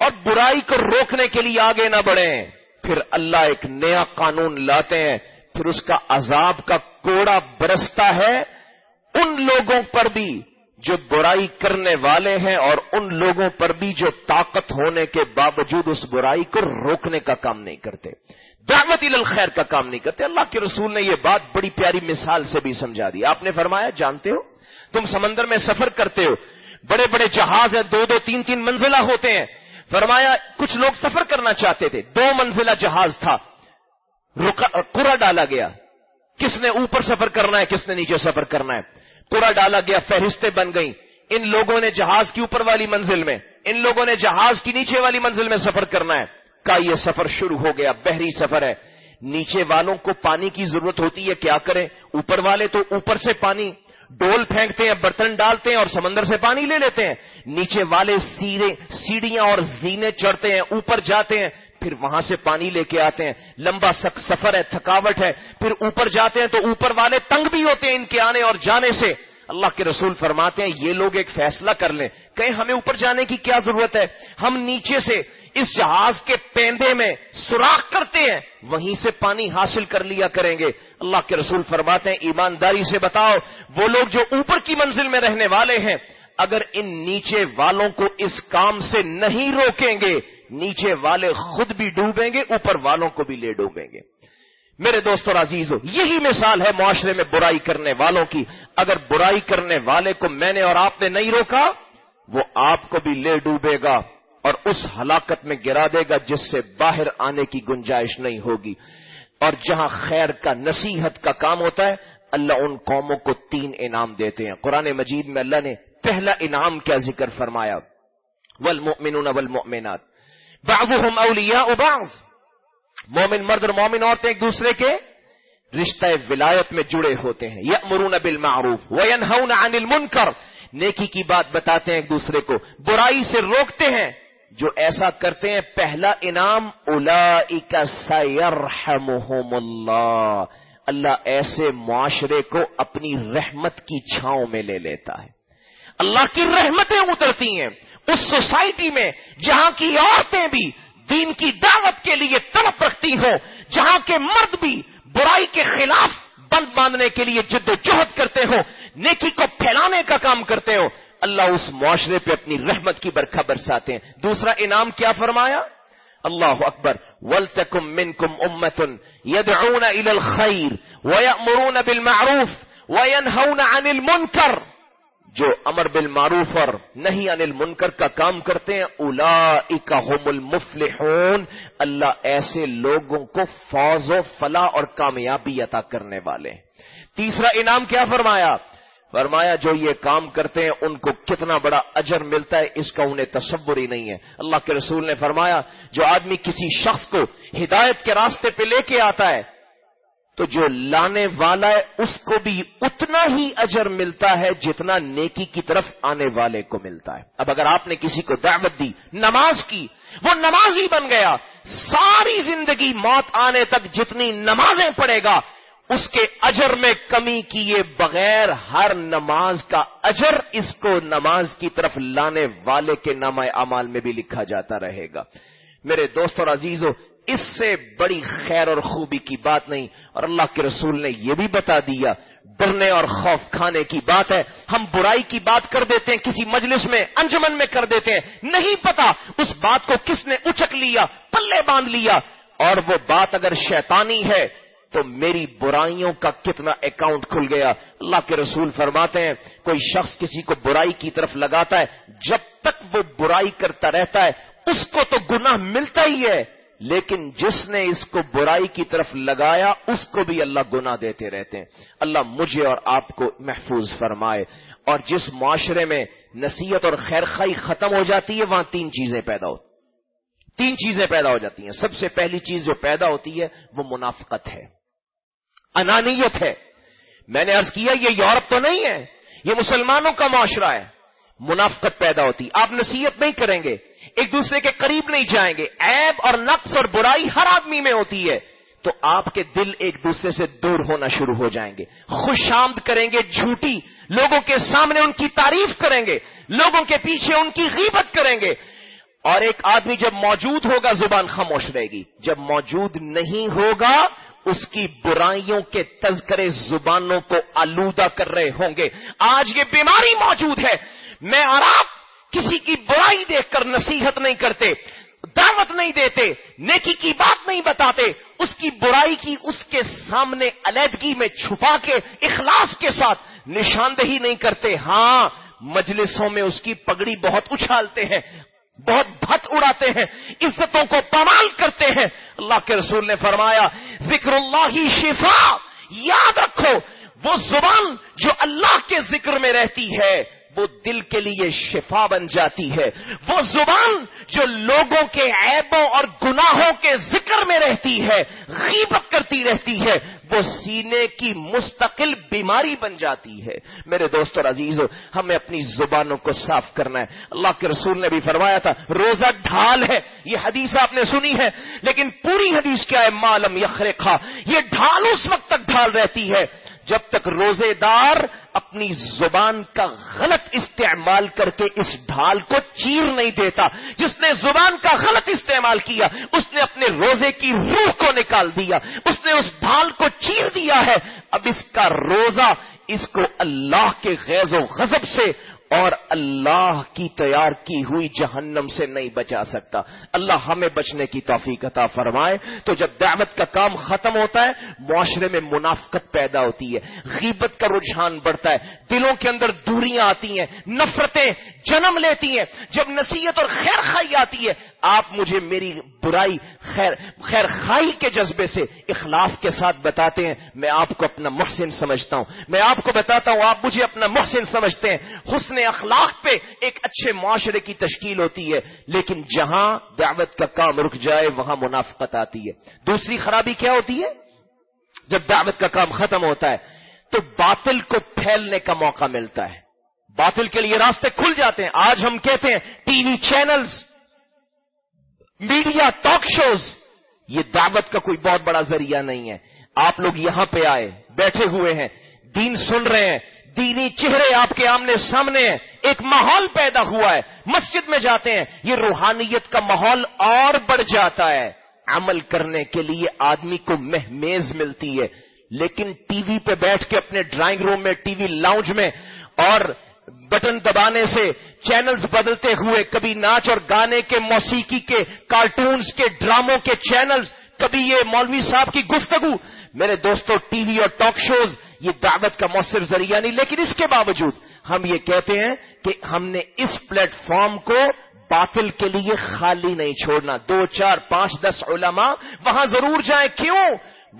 اور برائی کو روکنے کے لیے آگے نہ بڑھیں۔ پھر اللہ ایک نیا قانون لاتے ہیں۔ پھر اس کا عذاب کا کوڑا برستا ہے۔ ان لوگوں پر بھی جو برائی کرنے والے ہیں اور ان لوگوں پر بھی جو طاقت ہونے کے باوجود اس برائی کو روکنے کا کام نہیں کرتے۔ دعوت الخیر کا کام نہیں کرتے۔ اللہ کے رسول نے یہ بات بڑی پیاری مثال سے بھی سمجھا دی۔ آپ نے فرمایا، جانتے ہو؟ تم سمندر میں سفر کرتے ہو۔ بڑے بڑے جہاز ہیں، دو دو تین تین منزلہ ہوتے ہیں۔ فرمایا، کچھ لوگ سفر کرنا چاہتے تھے۔ دو منزلہ جہاز تھا۔ کورا ڈالا گیا۔ کس نے اوپر سفر کرنا ہے، کس نے نیچے سفر کرنا ہے۔ کورا ڈالا گیا، فہرستیں بن گئی ان لوگوں نے جہاز کی اوپر والی منزل میں، ان لوگوں نے جہاز کی نیچے والی منزل میں سفر کرنا ہے۔ کا یہ سفر شروع ہو گیا، بحری سفر ہے۔ نیچے والوں کو پانی کی ضرورت ہوتی ہے، کیا کریں؟ اوپر والے تو اوپر سے پانی ڈول پھینکتے ہیں، برتن ڈالتے ہیں اور سمندر سے پانی لے لیتے ہیں۔ نیچے والے سیڑے سیڑھیاں اور زینے چڑھتے ہیں، اوپر جاتے ہیں، پھر وہاں سے پانی لے کے آتے ہیں۔ لمبا سفر ہے، تھکاوٹ ہے، پھر اوپر جاتے ہیں تو اوپر والے تنگ بھی ہوتے ہیں ان کے آنے اور جانے سے۔ اللہ کے رسول فرماتے ہیں، یہ لوگ ایک فیصلہ کر لیں۔ کہیں ہمیں اوپر جانے کی کیا ضرورت ہے؟ ہم نیچے سے اس جہاز کے پیندے میں سوراخ کرتے ہیں، وہیں سے پانی حاصل کر لیا کریں گے۔ اللہ کے رسول فرماتے ہیں، ایمانداری سے بتاؤ، وہ لوگ جو اوپر کی منزل میں رہنے والے ہیں، اگر ان نیچے والوں کو اس کام سے نہیں روکیں گے، نیچے والے خود بھی ڈوبیں گے، اوپر والوں کو بھی لے ڈوبیں گے۔ میرے دوست اور عزیز یہی مثال ہے معاشرے میں برائی کرنے والوں کی۔ اگر برائی کرنے والے کو میں نے اور آپ نے نہیں روکا، وہ آپ کو بھی لے ڈوبے گا۔ اور اس ہلاکت میں گرا دے گا جس سے باہر آنے کی گنجائش نہیں ہوگی۔ اور جہاں خیر کا نصیحت کا کام ہوتا ہے، اللہ ان قوموں کو تین انعام دیتے ہیں۔ قرآن مجید میں اللہ نے پہلا انعام کیا ذکر فرمایا۔ والمؤمنون والمؤمنات۔ بعضهم اولیاء بعض۔ مومن مرد اور مومن عورتیں ایک دوسرے کے رشتہ ولایت میں جڑے ہوتے ہیں۔ یأمرون بالمعروف وینہون عن المنکر۔ نیکی کی بات بتاتے ہیں ایک دوسرے کو۔ برائی سے روکتے ہیں۔ جو ایسا کرتے ہیں، پہلا انعام الا سیرحمہم اللہ اللہ ایسے معاشرے کو اپنی رحمت کی چھاؤں میں لے لیتا ہے۔ اللہ کی رحمتیں اترتی ہیں اس سوسائٹی میں، جہاں کی عورتیں بھی دین کی دعوت کے لیے تڑپ رکھتی ہوں، جہاں کے مرد بھی برائی کے خلاف بند باندھنے کے لیے جد و جہد کرتے ہو نیکی کو پھیلانے کا کام کرتے ہو اللہ اس معاشرے پہ اپنی رحمت کی برکھا برساتے ہیں۔ دوسرا انعام کیا فرمایا؟ اللہ اکبر ولتکم منکم امتن یدعون الى الخیر ویأمرون بالمعروف وینہون عن المنکر جو امر بالمعروف اور نہیں انل منکر کا کام کرتے ہیں الا المفلحون۔ اللہ ایسے لوگوں کو فوز و فلاح اور کامیابی عطا کرنے والے تیسرا انعام کیا فرمایا؟ فرمایا جو یہ کام کرتے ہیں، ان کو کتنا بڑا اجر ملتا ہے، اس کا انہیں تصور ہی نہیں ہے۔ اللہ کے رسول نے فرمایا، جو آدمی کسی شخص کو ہدایت کے راستے پہ لے کے آتا ہے، تو جو لانے والا ہے، اس کو بھی اتنا ہی اجر ملتا ہے جتنا نیکی کی طرف آنے والے کو ملتا ہے۔ اب اگر آپ نے کسی کو دعوت دی، نماز کی، وہ نماز ہی بن گیا، ساری زندگی موت آنے تک جتنی نمازیں پڑے گا اس کے اجر میں کمی کیے بغیر ہر نماز کا اجر اس کو نماز کی طرف لانے والے کے نام امال میں بھی لکھا جاتا رہے گا۔ میرے دوست اور عزیزوں اس سے بڑی خیر اور خوبی کی بات نہیں، اور اللہ کے رسول نے یہ بھی بتا دیا، ڈرنے اور خوف کھانے کی بات ہے، ہم برائی کی بات کر دیتے ہیں، کسی مجلس میں، انجمن میں کر دیتے ہیں۔ نہیں پتا اس بات کو کس نے اچک لیا، پلے باندھ لیا، اور وہ بات اگر شیطانی ہے تو میری برائیوں کا کتنا اکاؤنٹ کھل گیا۔ اللہ کے رسول فرماتے ہیں، کوئی شخص کسی کو برائی کی طرف لگاتا ہے، جب تک وہ برائی کرتا رہتا ہے، اس کو تو گناہ ملتا ہی ہے۔ لیکن جس نے اس کو برائی کی طرف لگایا، اس کو بھی اللہ گنا دیتے رہتے ہیں۔ اللہ مجھے اور آپ کو محفوظ فرمائے۔ اور جس معاشرے میں نصیحت اور خیر خائی ختم ہو جاتی ہے، وہاں تین چیزیں پیدا ہوتی تین چیزیں پیدا ہو جاتی ہیں۔ سب سے پہلی چیز جو پیدا ہوتی ہے، وہ منافقت ہے۔ انانیت ہے۔ میں نے ارض کیا، یہ یورپ تو نہیں ہے، یہ مسلمانوں کا معاشرہ ہے۔ منافقت پیدا ہوتی، آپ نصیحت نہیں کریں گے۔ ایک دوسرے کے قریب نہیں جائیں گے۔ عیب اور نقص اور برائی ہر آدمی میں ہوتی ہے۔ تو آپ کے دل ایک دوسرے سے دور ہونا شروع ہو جائیں گے۔ خوش آمد کریں گے، جھوٹی لوگوں کے سامنے ان کی تعریف کریں گے۔ لوگوں کے پیچھے ان کی غیبت کریں گے۔ اور ایک آدمی جب موجود ہوگا، زبان خاموش رہے گی۔ جب موجود نہیں ہوگا اس کی برائیوں کے تذکرے زبانوں کو آلودہ کر رہے ہوں گے۔ آج یہ بیماری موجود ہے۔ میں اور آپ کسی کی برائی دیکھ کر نصیحت نہیں کرتے، دعوت نہیں دیتے، نیکی کی بات نہیں بتاتے، اس کی برائی کی اس کے سامنے علیحدگی میں چھپا کے، اخلاص کے ساتھ نشاندہی نہیں کرتے۔ ہاں مجلسوں میں اس کی پگڑی بہت اچھالتے ہیں۔ بہت بھت اڑاتے ہیں، عزتوں کو پمال کرتے ہیں۔ اللہ کے رسول نے فرمایا، ذکر اللہ ہی شفا، یاد رکھو، وہ زبان جو اللہ کے ذکر میں رہتی ہے، وہ دل کے لیے شفا بن جاتی ہے۔ وہ زبان جو لوگوں کے عیبوں اور گناہوں کے ذکر میں رہتی ہے، غیبت کرتی رہتی ہے۔ وہ سینے کی مستقل بیماری بن جاتی ہے۔ میرے دوست اور عزیز، ہمیں اپنی زبانوں کو صاف کرنا ہے۔ اللہ کے رسول نے بھی فرمایا تھا، روزہ ڈھال ہے۔ یہ حدیث آپ نے سنی ہے، لیکن پوری حدیث کیا ہے؟ معلوم یخرخا یہ ڈھال اس وقت تک ڈھال رہتی ہے۔ جب تک روزے دار اپنی زبان کا غلط استعمال کر کے اس ڈھال کو چیر نہیں دیتا، جس نے زبان کا غلط استعمال کیا، اس نے اپنے روزے کی روح کو نکال دیا، اس نے اس ڈھال کو چیر دیا ہے۔ اب اس کا روزہ اس کو اللہ کے غیظ و غضب سے اور اللہ کی تیار کی ہوئی جہنم سے نہیں بچا سکتا۔ اللہ ہمیں بچنے کی توفیق عطا فرمائے۔ تو جب دعوت کا کام ختم ہوتا ہے، معاشرے میں منافقت پیدا ہوتی ہے۔ غیبت کا رجحان بڑھتا ہے۔ دلوں کے اندر دوریاں آتی ہیں۔ نفرتیں جنم لیتی ہیں۔ جب نصیحت اور خیر خائی آتی ہے آپ مجھے میری برائی خیر خیر خائی کے جذبے سے اخلاص کے ساتھ بتاتے ہیں، میں آپ کو اپنا محسن سمجھتا ہوں۔ میں آپ کو بتاتا ہوں، آپ مجھے اپنا محسن سمجھتے ہیں۔ حسن اخلاق پہ ایک اچھے معاشرے کی تشکیل ہوتی ہے، لیکن جہاں دعوت کا کام رک جائے، وہاں منافقت آتی ہے۔ دوسری خرابی کیا ہوتی ہے؟ جب دعوت کا کام ختم ہوتا ہے، تو باطل کو پھیلنے کا موقع ملتا ہے۔ باطل کے لیے راستے کھل جاتے ہیں۔ آج ہم کہتے ہیں، TV channels media talk shows یہ دعوت کا کوئی بہت بڑا ذریعہ نہیں ہے۔ آپ لوگ یہاں پہ آئے، بیٹھے ہوئے ہیں، دین سن رہے ہیں، دینی چہرے آپ کے آمنے سامنے ہیں۔ ایک ماحول پیدا ہوا ہے، مسجد میں جاتے ہیں۔ یہ روحانیت کا ماحول اور بڑھ جاتا ہے۔ عمل کرنے کے لیے آدمی کو مہمیز ملتی ہے۔ لیکن ٹی وی پہ بیٹھ کے اپنے ڈرائنگ روم میں، ٹی وی لاؤنج میں اور بٹن دبانے سے چینلز بدلتے ہوئے کبھی ناچ اور گانے کے موسیقی کے کارٹونز کے ڈراموں کے چینلز، کبھی یہ مولوی صاحب کی گفتگو۔ میرے دوستوں ٹی وی اور ٹاک شوز، یہ دعوت کا مؤثر ذریعہ نہیں، لیکن اس کے باوجود ہم یہ کہتے ہیں کہ ہم نے اس پلیٹ فارم کو باطل کے لیے خالی نہیں چھوڑنا۔ دو، چار، پانچ، دس علماء، وہاں ضرور جائیں۔ کیوں؟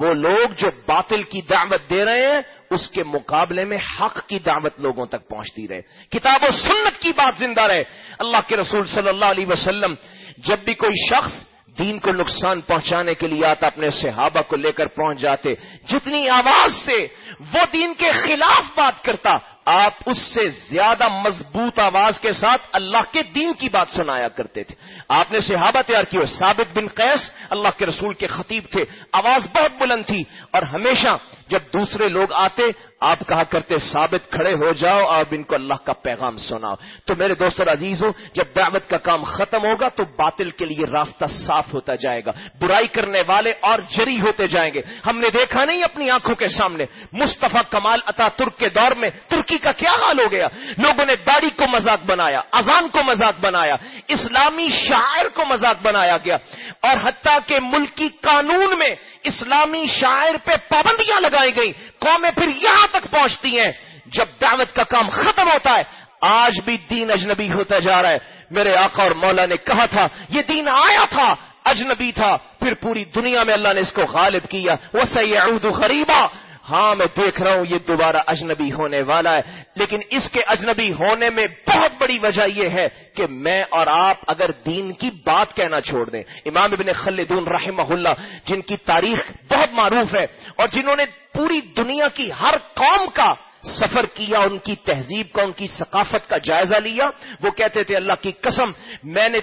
وہ لوگ جو باطل کی دعوت دے رہے ہیں اس کے مقابلے میں حق کی دعوت لوگوں تک پہنچتی رہے۔ کتاب و سنت کی بات زندہ رہے۔ اللہ کے رسول صلی اللہ علیہ وسلم، جب بھی کوئی شخص دین کو نقصان پہنچانے کے لیے آتا، اپنے صحابہ کو لے کر پہنچ جاتے، جتنی آواز سے وہ دین کے خلاف بات کرتا آپ اس سے زیادہ مضبوط آواز کے ساتھ اللہ کے دین کی بات سنایا کرتے تھے۔ آپ نے صحابہ تیار کیے، ثابت بن قیس اللہ کے رسول کے خطیب تھے۔ آواز بہت بلند تھی اور ہمیشہ جب دوسرے لوگ آتے آپ کہا کرتے ثابت کھڑے ہو جاؤ اور ان کو اللہ کا پیغام سناؤ۔ تو میرے دوست اور عزیز ہو جب دعوت کا کام ختم ہوگا تو باطل کے لیے راستہ صاف ہوتا جائے گا۔ برائی کرنے والے اور جری ہوتے جائیں گے۔ ہم نے دیکھا نہیں اپنی آنکھوں کے سامنے، مصطفیٰ کمال اتا ترک کے دور میں ترکی کا کیا حال ہو گیا۔ لوگوں نے داڑھی کو مذاق بنایا، اذان کو مذاق بنایا، اسلامی شاعر کو مذاق بنایا گیا۔ اور حتیٰ کہ ملکی قانون میں اسلامی شاعر پہ پابندیاں لگائی گئی قومیں پھر یہاں تک پہنچتی ہیں جب دعوت کا کام ختم ہوتا ہے۔ آج بھی دین اجنبی ہوتا جا رہا ہے۔ میرے آقا اور مولا نے کہا تھا، یہ دین آیا تھا، اجنبی تھا، پھر پوری دنیا میں اللہ نے اس کو غالب کیا۔ وہ سید خریبا ہاں میں دیکھ رہا ہوں، یہ دوبارہ اجنبی ہونے والا ہے۔ لیکن اس کے اجنبی ہونے میں بہت بڑی وجہ یہ ہے کہ میں اور آپ اگر دین کی بات کہنا چھوڑ دیں۔ امام ابن خلدون رحمہ اللہ، جن کی تاریخ بہت معروف ہے اور جنہوں نے پوری دنیا کی ہر قوم کا سفر کیا، ان کی تہذیب کا، ان کی ثقافت کا جائزہ لیا، وہ کہتے تھے، اللہ کی قسم، میں نے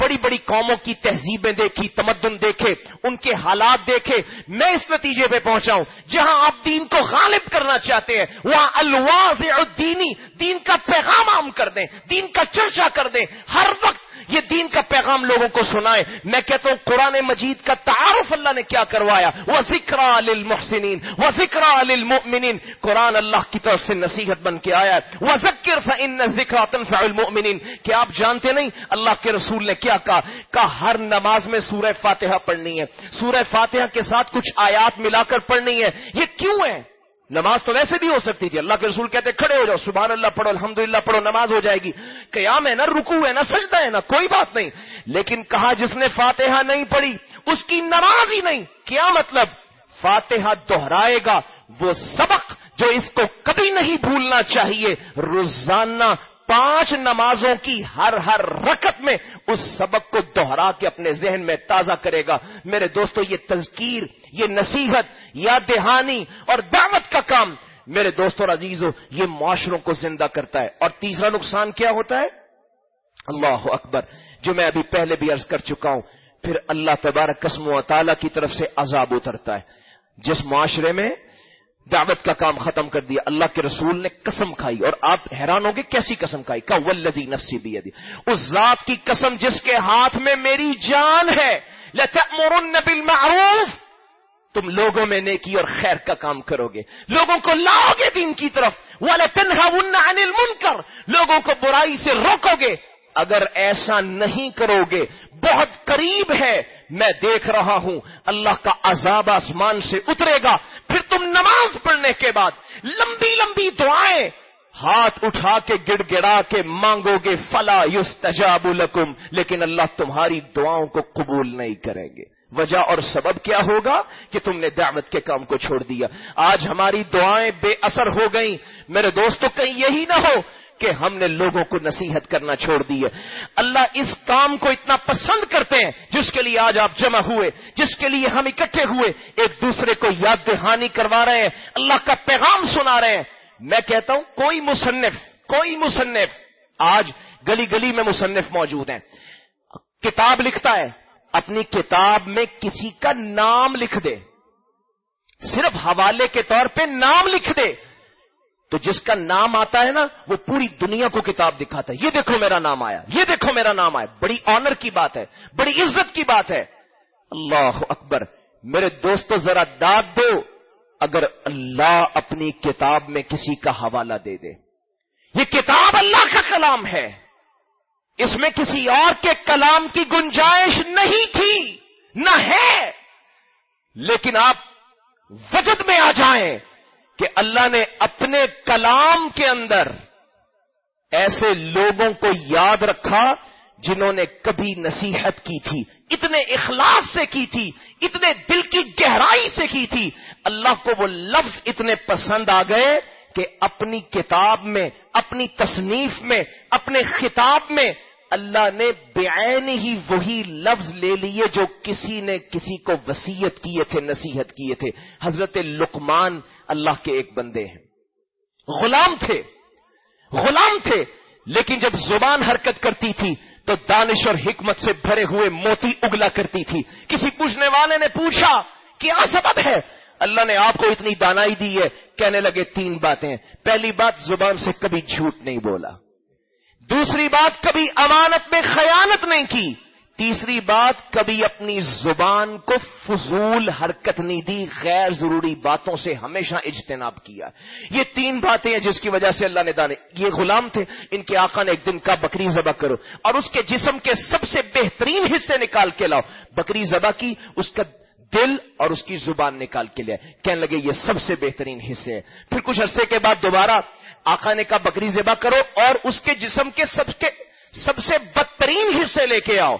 بڑی بڑی قوموں کی تہذیبیں دیکھی، تمدن دیکھے، ان کے حالات دیکھے، میں اس نتیجے پہ پہنچا ہوں جہاں آپ دین کو غالب کرنا چاہتے ہیں، وہاں الواز دینی دین کا پیغام عام کر دیں، دین کا چرچا کر دیں۔ ہر وقت یہ دین کا پیغام لوگوں کو سنائے میں کہتا ہوں، قرآن مجید کا تعارف اللہ نے کیا کروایا۔ وہ ذکر للمحسنین وہ ذکر للمؤمنین قرآن اللہ کی طرف سے نصیحت بن کے آیا ہے۔ وہ ذکر فن ذکر المؤمنین کیا آپ جانتے نہیں؟ اللہ کے رسول نے کیا کہا کہ ہر نماز میں سورہ فاتحہ پڑھنی ہے۔ سورہ فاتحہ کے ساتھ کچھ آیات ملا کر پڑھنی ہے۔ یہ کیوں ہے؟ نماز تو ویسے بھی ہو سکتی تھی۔ اللہ کے رسول کہتے کھڑے ہو جاؤ، سبحان اللہ پڑھو الحمد پڑھو، نماز ہو جائے گی۔ قیام ہے نا رکو ہے نا، سجدہ ہے نا، کوئی بات نہیں۔ لیکن کہا جس نے فاتحہ نہیں پڑھی، اس کی نماز ہی نہیں۔ کیا مطلب؟ فاتحہ دہرائے گا، وہ سبق جو اس کو کبھی نہیں بھولنا چاہیے۔ روزانہ پانچ نمازوں کی ہر ہر رکت میں اس سبق کو دوہرا کے اپنے ذہن میں تازہ کرے گا۔ میرے دوستو، یہ تذکیر، یہ نصیحت، یا دہانی اور دعوت کا کام میرے دوستوں اور عزیزوں یہ معاشروں کو زندہ کرتا ہے۔ اور تیسرا نقصان کیا ہوتا ہے؟ اللہ اکبر، جو میں ابھی پہلے بھی عرض کر چکا ہوں، پھر اللہ تبارک قسم و تعالی کی طرف سے عذاب اترتا ہے۔ جس معاشرے میں دعوت کا کام ختم کر دیا اللہ کے رسول نے قسم کھائی اور آپ حیران ہوگے کیسی قسم کھائی کا ولدی نفسی بھی اس ذات کی قسم جس کے ہاتھ میں میری جان ہے بالمعروف تم لوگوں میں نیکی اور خیر کا کام کرو گے لوگوں کو لاؤ گے دین کی طرف والا تنہا انل من کر لوگوں کو برائی سے روکو گے اگر ایسا نہیں کرو گے بہت قریب ہے، میں دیکھ رہا ہوں، اللہ کا عذاب آسمان سے اترے گا۔ پھر تم نماز پڑھنے کے بعد لمبی لمبی دعائیں، ہاتھ اٹھا کے گڑ گڑا کے مانگو گے، فلا یوس تجاب لیکن اللہ تمہاری دعاؤں کو قبول نہیں کریں گے۔ وجہ اور سبب کیا ہوگا؟ کہ تم نے دعوت کے کام کو چھوڑ دیا۔ آج ہماری دعائیں بے اثر ہو گئیں۔ میرے دوستوں کہیں یہی نہ ہو کہ ہم نے لوگوں کو نصیحت کرنا چھوڑ دی ہے۔ اللہ اس کام کو اتنا پسند کرتے ہیں جس کے لیے آج آپ جمع ہوئے، جس کے لیے ہم اکٹھے ہوئے، ایک دوسرے کو یاد دہانی کروا رہے ہیں، اللہ کا پیغام سنا رہے ہیں۔ میں کہتا ہوں، کوئی مصنف کوئی مصنف، آج گلی گلی میں مصنف موجود ہیں۔ کتاب لکھتا ہے، اپنی کتاب میں کسی کا نام لکھ دے۔ صرف حوالے کے طور پہ نام لکھ دے۔ تو جس کا نام آتا ہے نا، وہ پوری دنیا کو کتاب دکھاتا ہے۔ یہ دیکھو میرا نام آیا، یہ دیکھو میرا نام آیا۔ بڑی آنر کی بات ہے، بڑی عزت کی بات ہے۔ اللہ اکبر، میرے دوستو، ذرا داد دو۔ اگر اللہ اپنی کتاب میں کسی کا حوالہ دے دے۔ یہ کتاب اللہ کا کلام ہے۔ اس میں کسی اور کے کلام کی گنجائش نہیں تھی، نہ ہے۔ لیکن آپ وجد میں آ جائیں۔ کہ اللہ نے اپنے کلام کے اندر ایسے لوگوں کو یاد رکھا جنہوں نے کبھی نصیحت کی تھی، اتنے اخلاص سے کی تھی، اتنے دل کی گہرائی سے کی تھی۔ اللہ کو وہ لفظ اتنے پسند آ گئے کہ اپنی کتاب میں، اپنی تصنیف میں، اپنے خطاب میں اللہ نے بےآن ہی وہی لفظ لے لیے جو کسی نے کسی کو وسیعت کیے تھے، نصیحت کیے تھے۔ حضرت لقمان اللہ کے ایک بندے ہیں۔ غلام تھے۔ غلام تھے۔ لیکن جب زبان حرکت کرتی تھی تو دانش اور حکمت سے بھرے ہوئے موتی اگلا کرتی تھی۔ کسی پوچھنے والے نے پوچھا کیا سبب ہے؟ اللہ نے آپ کو اتنی دانائی دی ہے۔ کہنے لگے تین باتیں۔ پہلی بات زبان سے کبھی جھوٹ نہیں بولا۔ دوسری بات کبھی امانت میں خیانت نہیں کی، تیسری بات کبھی اپنی زبان کو فضول حرکت نہیں دی، غیر ضروری باتوں سے ہمیشہ اجتناب کیا۔ یہ تین باتیں ہیں جس کی وجہ سے اللہ نے دانے، یہ غلام تھے، ان کے آقا نے ایک دن کا بکری ذبح کرو۔ اور اس کے جسم کے سب سے بہترین حصے نکال کے لاؤ۔ بکری ذبح کی، اس کا دل اور اس کی زبان نکال کے لیا کہنے لگے، یہ سب سے بہترین حصے ہیں۔ پھر کچھ عرصے کے بعد دوبارہ آقا نے کہا، بکری ذبح کرو اور اس کے جسم کے سب کے سب سے بدترین حصے لے کے آؤ۔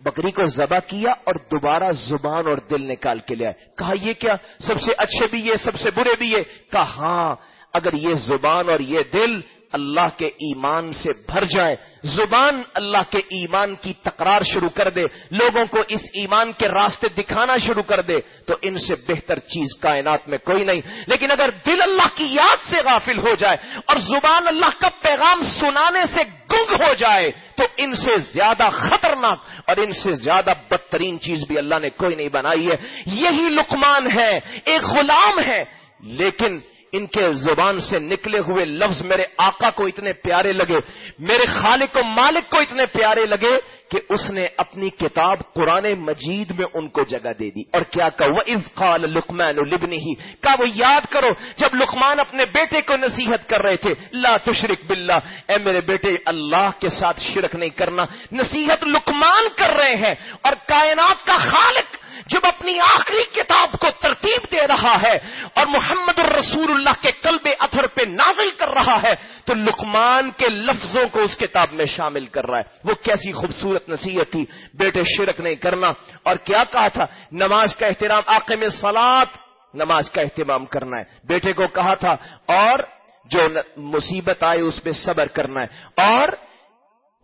بکری کو ذبح کیا اور دوبارہ زبان اور دل نکال کے لیا کہا، یہ کیا؟ سب سے اچھے بھی یہ، سب سے برے بھی یہ۔ کہا ہاں اگر یہ زبان اور یہ دل اللہ کے ایمان سے بھر جائے، زبان اللہ کے ایمان کی تکرار شروع کر دے، لوگوں کو اس ایمان کے راستے دکھانا شروع کر دے، تو ان سے بہتر چیز کائنات میں کوئی نہیں۔ لیکن اگر دل اللہ کی یاد سے غافل ہو جائے اور زبان اللہ کا پیغام سنانے سے گنگ ہو جائے، تو ان سے زیادہ خطرناک اور ان سے زیادہ بدترین چیز بھی اللہ نے کوئی نہیں بنائی ہے۔ یہی لکمان ہے، ایک غلام ہے، لیکن ان کے زبان سے نکلے ہوئے لفظ میرے آقا کو اتنے پیارے لگے، میرے خالق و مالک کو اتنے پیارے لگے کہ اس نے اپنی کتاب قرآن مجید میں ان کو جگہ دے دی۔ اور کیا کہ وہ از قال لکمان لبنی ہی کا وہ یاد کرو، جب لکمان اپنے بیٹے کو نصیحت کر رہے تھے، لا تشرک باللہ، اے میرے بیٹے، اللہ کے ساتھ شرک نہیں کرنا، نصیحت لکمان کر رہے ہیں، اور کائنات کا خالق جب اپنی آخری کتاب کو ترتیب دے رہا ہے اور محمد الرسول اللہ کے قلب اتھر پہ نازل کر رہا ہے، تو لقمان کے لفظوں کو اس کتاب میں شامل کر رہا ہے۔ وہ کیسی خوبصورت نصیحت تھی۔ بیٹے، شرک نہیں کرنا۔ اور کیا کہا تھا؟ نماز کا احترام آقے میں سلاد نماز کا اہتمام کرنا ہے۔ بیٹے کو کہا تھا، اور جو مصیبت آئے اس پہ صبر کرنا ہے۔ اور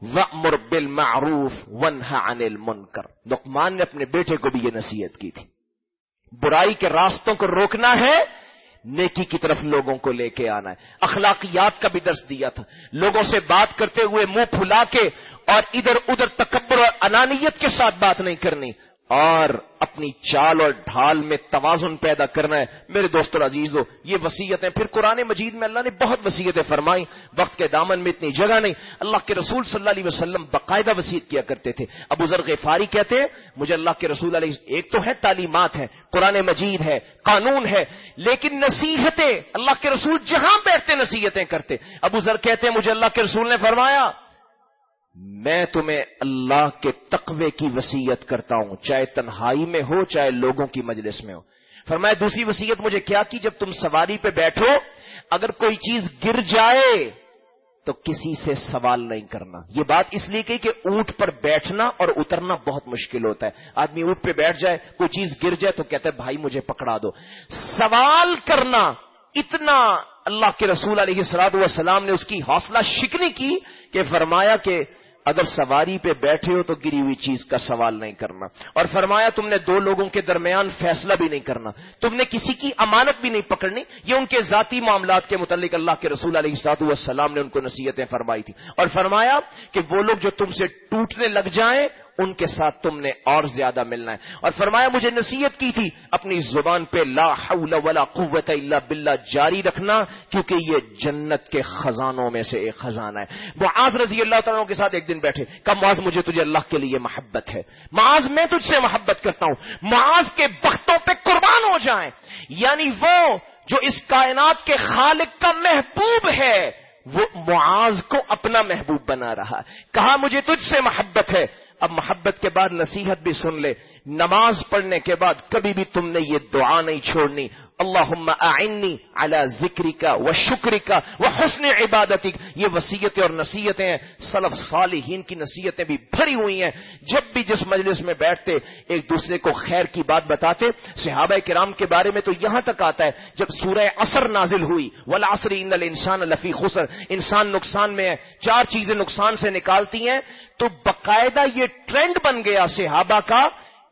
وَأْمُرْ بِالْمَعْرُوفِ وَنْهَ عَنِ الْمُنْكَرِ۔ لقمان نے اپنے بیٹے کو بھی یہ نصیحت کی تھی۔ برائی کے راستوں کو روکنا ہے، نیکی کی طرف لوگوں کو لے کے آنا ہے۔ اخلاقیات کا بھی درس دیا تھا۔ لوگوں سے بات کرتے ہوئے منہ پھلا کے اور ادھر ادھر تکبر اور انانیت کے ساتھ بات نہیں کرنی۔ اور اپنی چال اور ڈھال میں توازن پیدا کرنا ہے۔ میرے دوست اور عزیز ہو یہ وسیعتیں پھر قرآن مجید میں اللہ نے بہت وسیعتیں فرمائی وقت کے دامن میں اتنی جگہ نہیں۔ اللہ کے رسول صلی اللہ علیہ وسلم باقاعدہ وسیعت کیا کرتے تھے۔ ابو ذر غفاری کہتے ہیں، مجھے اللہ کے رسول علیہ ایک تو ہے تعلیمات ہیں، قرآن مجید ہے، قانون ہے، لیکن نصیحتیں اللہ کے رسول جہاں بیٹھتے نصیحتیں کرتے۔ ابو ذر کہتے ہیں، مجھے اللہ کے رسول نے فرمایا میں تمہیں اللہ کے تقوی کی وسیعت کرتا ہوں، چاہے تنہائی میں ہو، چاہے لوگوں کی مجلس میں ہو۔ فرمایا، دوسری وسیعت مجھے کیا کی؟ جب تم سواری پہ بیٹھو، اگر کوئی چیز گر جائے تو کسی سے سوال نہیں کرنا۔ یہ بات اس لیے کہ کہ اونٹ پر بیٹھنا اور اترنا بہت مشکل ہوتا ہے۔ آدمی اونٹ پہ بیٹھ جائے، کوئی چیز گر جائے تو کہتا ہے، بھائی، مجھے پکڑا دو۔ سوال کرنا اتنا اللہ کے رسول علیہ السلاد والسلام نے اس کی حوصلہ شکنی کی کہ فرمایا کہ اگر سواری پہ بیٹھے ہو تو گری ہوئی چیز کا سوال نہیں کرنا۔ اور فرمایا تم نے دو لوگوں کے درمیان فیصلہ بھی نہیں کرنا۔ تم نے کسی کی امانت بھی نہیں پکڑنی۔ یہ ان کے ذاتی معاملات کے متعلق اللہ کے رسول علیہ السلاط والسلام نے ان کو نصیحتیں فرمائی تھی۔ اور فرمایا کہ وہ لوگ جو تم سے ٹوٹنے لگ جائیں ان کے ساتھ تم نے اور زیادہ ملنا ہے۔ اور فرمایا، مجھے نصیحت کی تھی، اپنی زبان پہ لا حول ولا قوت الا باللہ جاری رکھنا، کیونکہ یہ جنت کے خزانوں میں سے ایک خزانہ ہے۔ وہ آز رضی اللہ تعالیٰ کے ساتھ ایک دن بیٹھے۔ کم معاذ، مجھے تجھے اللہ کے لیے محبت ہے۔ معاذ، میں تجھ سے محبت کرتا ہوں۔ معاذ کے بختوں پہ قربان ہو جائیں۔ یعنی وہ جو اس کائنات کے خالق کا محبوب ہے، وہ معاذ کو اپنا محبوب بنا رہا۔ کہا، مجھے تجھ سے محبت ہے۔ اب محبت کے بعد نصیحت بھی سن لے۔ نماز پڑھنے کے بعد کبھی بھی تم نے یہ دعا نہیں چھوڑنی۔ اللہ اعنی اعلی ذکری کا و شکری کا وہ حسن عبادتی یہ وسیعتیں اور نصیحتیں ہیں سلف صالحین کی نصیحتیں بھی بھری ہوئی ہیں۔ جب بھی جس مجلس میں بیٹھتے ایک دوسرے کو خیر کی بات بتاتے، صحابہ کرام کے بارے میں تو یہاں تک آتا ہے، جب سورہ اثر نازل ہوئی ولاسری ان انسان لفی خسر۔ انسان نقصان میں ہے، چار چیزیں نقصان سے نکالتی ہیں، تو باقاعدہ یہ ٹرینڈ بن گیا صحابہ کا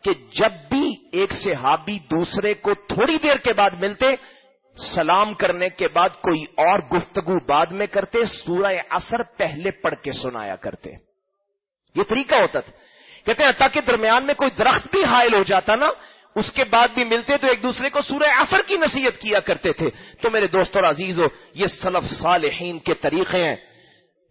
کہ جب بھی ایک صحابی دوسرے کو تھوڑی دیر کے بعد ملتے، سلام کرنے کے بعد کوئی اور گفتگو بعد میں کرتے، سورہ اثر پہلے پڑھ کے سنایا کرتے۔ یہ طریقہ ہوتا تھا۔ کہتے ہیں تاکہ درمیان میں کوئی درخت بھی حائل ہو جاتا نا، اس کے بعد بھی ملتے تو ایک دوسرے کو سورہ اثر کی نصیحت کیا کرتے تھے۔ تو میرے دوست اور عزیز ہو یہ سلف صالحین کے طریقے ہیں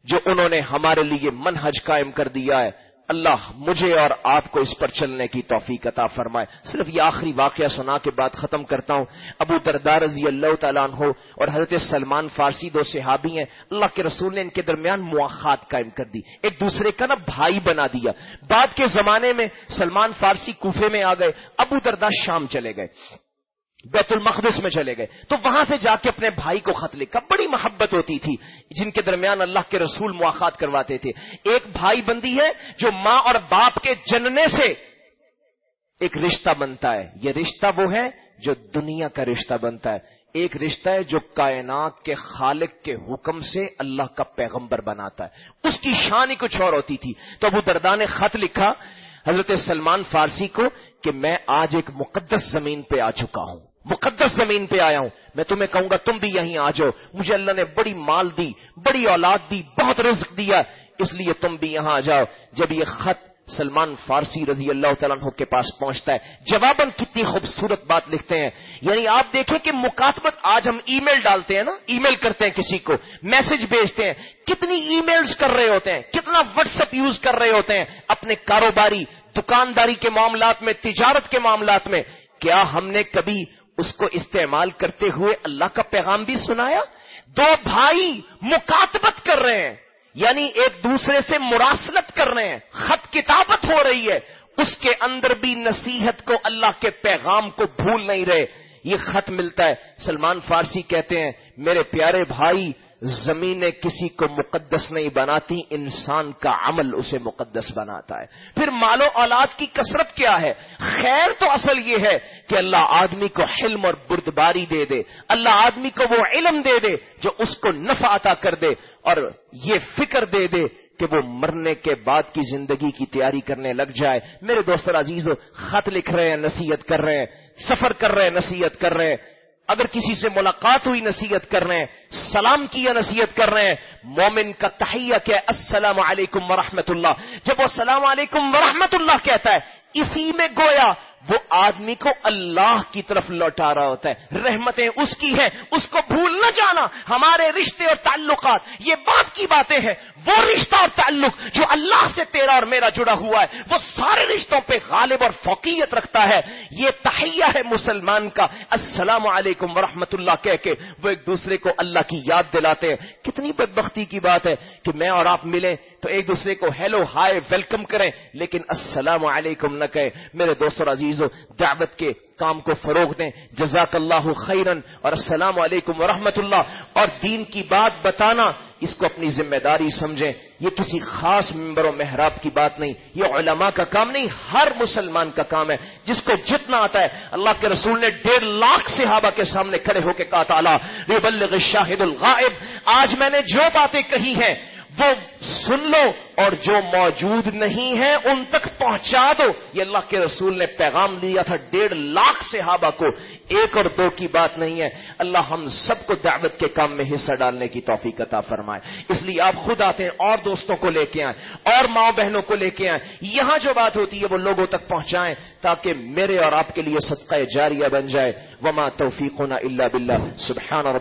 جو انہوں نے ہمارے لیے منہج قائم کر دیا ہے۔ اللہ مجھے اور آپ کو اس پر چلنے کی توفیق عطا فرمائے۔ صرف یہ آخری واقعہ سنا کے بعد ختم کرتا ہوں۔ ابو دردار رضی اللہ تعالیٰ عنہ اور حضرت سلمان فارسی دو صحابی ہیں۔ اللہ کے رسول نے ان کے درمیان مواخات قائم کر دی۔ ایک دوسرے کا نا بھائی بنا دیا۔ بعد کے زمانے میں سلمان فارسی کوفے میں آ گئے۔ ابو دردار شام چلے گئے۔ بیت المقدس میں چلے گئے۔ تو وہاں سے جا کے اپنے بھائی کو خط لکھا۔ بڑی محبت ہوتی تھی، جن کے درمیان اللہ کے رسول مواقع کرواتے تھے۔ ایک بھائی بندی ہے جو ماں اور باپ کے جننے سے ایک رشتہ بنتا ہے۔ یہ رشتہ وہ ہے جو دنیا کا رشتہ بنتا ہے۔ ایک رشتہ ہے جو کائنات کے خالق کے حکم سے اللہ کا پیغمبر بناتا ہے۔ اس کی شان ہی کچھ اور ہوتی تھی۔ تو ابو دردا نے خط لکھا حضرت سلمان فارسی کو کہ میں آج ایک مقدس زمین پہ آ چکا ہوں۔ مقدس زمین پہ آیا ہوں۔ میں تمہیں کہوں گا، تم بھی یہیں آ جاؤ۔ مجھے اللہ نے بڑی مال دی، بڑی اولاد دی، بہت رزق دیا۔ اس لیے تم بھی یہاں آ جاؤ۔ جب یہ خط سلمان فارسی رضی اللہ تعالیٰ عنہ کے پاس پہنچتا ہے۔ جواباً کتنی خوبصورت بات لکھتے ہیں۔ یعنی آپ دیکھیں کہ مکاتبت آج ہم ای میل ڈالتے ہیں نا ای میل کرتے ہیں کسی کو، میسج بھیجتے ہیں۔ کتنی ای میلز کر رہے ہوتے ہیں، کتنا واٹس ایپ یوز کر رہے ہوتے ہیں۔ اپنے کاروباری، دکانداری کے معاملات میں، تجارت کے معاملات میں۔ کیا ہم نے کبھی اس کو استعمال کرتے ہوئے اللہ کا پیغام بھی سنایا؟ دو بھائی مکاتبت کر رہے ہیں۔ یعنی ایک دوسرے سے مراسلت کر رہے ہیں، خط کتابت ہو رہی ہے۔ اس کے اندر بھی نصیحت کو اللہ کے پیغام کو بھول نہیں رہے۔ یہ خط ملتا ہے۔ سلمان فارسی کہتے ہیں، میرے پیارے بھائی زمینیں کسی کو مقدس نہیں بناتی، انسان کا عمل اسے مقدس بناتا ہے۔ پھر مال و اولاد کی کثرت کیا ہے؟ خیر تو اصل یہ ہے کہ اللہ آدمی کو حلم اور بردباری دے دے، اللہ آدمی کو وہ علم دے دے جو اس کو نفع عطا کر دے اور یہ فکر دے دے کہ وہ مرنے کے بعد کی زندگی کی تیاری کرنے لگ جائے۔ میرے دوست عزیز خط لکھ رہے ہیں، نصیحت کر رہے ہیں، سفر کر رہے ہیں، نصیحت کر رہے ہیں۔ اگر کسی سے ملاقات ہوئی نصیحت کر رہے ہیں، سلام کیا نصیحت کر رہے ہیں، مومن کا تحیہ کیا، السلام علیکم ورحمۃ اللہ۔ جب وہ السلام علیکم ورحمۃ اللہ کہتا ہے، اسی میں گویا وہ آدمی کو اللہ کی طرف لوٹا رہا ہوتا ہے۔ رحمتیں اس کی ہیں، اس کو بھول نہ جانا۔ ہمارے رشتے اور تعلقات، یہ بات کی باتیں ہیں۔ وہ رشتہ اور تعلق جو اللہ سے تیرا اور میرا جڑا ہوا ہے، وہ سارے رشتوں پہ غالب اور فوقیت رکھتا ہے۔ یہ تحیہ ہے مسلمان کا۔ السلام علیکم ورحمۃ اللہ۔ کہہ کے وہ ایک دوسرے کو اللہ کی یاد دلاتے ہیں۔ کتنی بدبختی کی بات ہے کہ میں اور آپ ملیں تو ایک دوسرے کو ہیلو ہائے ویلکم کریں۔ لیکن السلام علیکم نہ کہیں۔ میرے دوست اور عزیز دعوت کے کام کو فروغ دیں۔ جزاک اللہ خیرن۔ اور السلام علیکم ورحمۃ اللہ اور دین کی بات بتانا، اس کو اپنی ذمہ داری سمجھیں۔ یہ کسی خاص ممبر و محراب کی بات نہیں۔ یہ علماء کا کام نہیں، ہر مسلمان کا کام ہے۔ جس کو جتنا آتا ہے، اللہ کے رسول نے ڈیڑھ لاکھ صحابہ کے سامنے کھڑے ہو کے کہا، تعالیٰ ریبل شاہد الغائب۔ آج میں نے جو باتیں کہی ہیں وہ سن لو اور جو موجود نہیں ہے ان تک پہنچا دو۔ یہ اللہ کے رسول نے پیغام دیا تھا ڈیڑھ لاکھ صحابہ کو۔ ایک اور دو کی بات نہیں ہے۔ اللہ ہم سب کو دعوت کے کام میں حصہ ڈالنے کی توفیق عطا فرمائے۔ اس لیے آپ خود آتے ہیں، اور دوستوں کو لے کے آئیں، اور ماں بہنوں کو لے کے آئیں۔ یہاں جو بات ہوتی ہے وہ لوگوں تک پہنچائیں تاکہ میرے اور آپ کے لیے صدقہ جاریہ بن جائے۔ وما توفیق ہونا اللہ بلّہ سبحان اور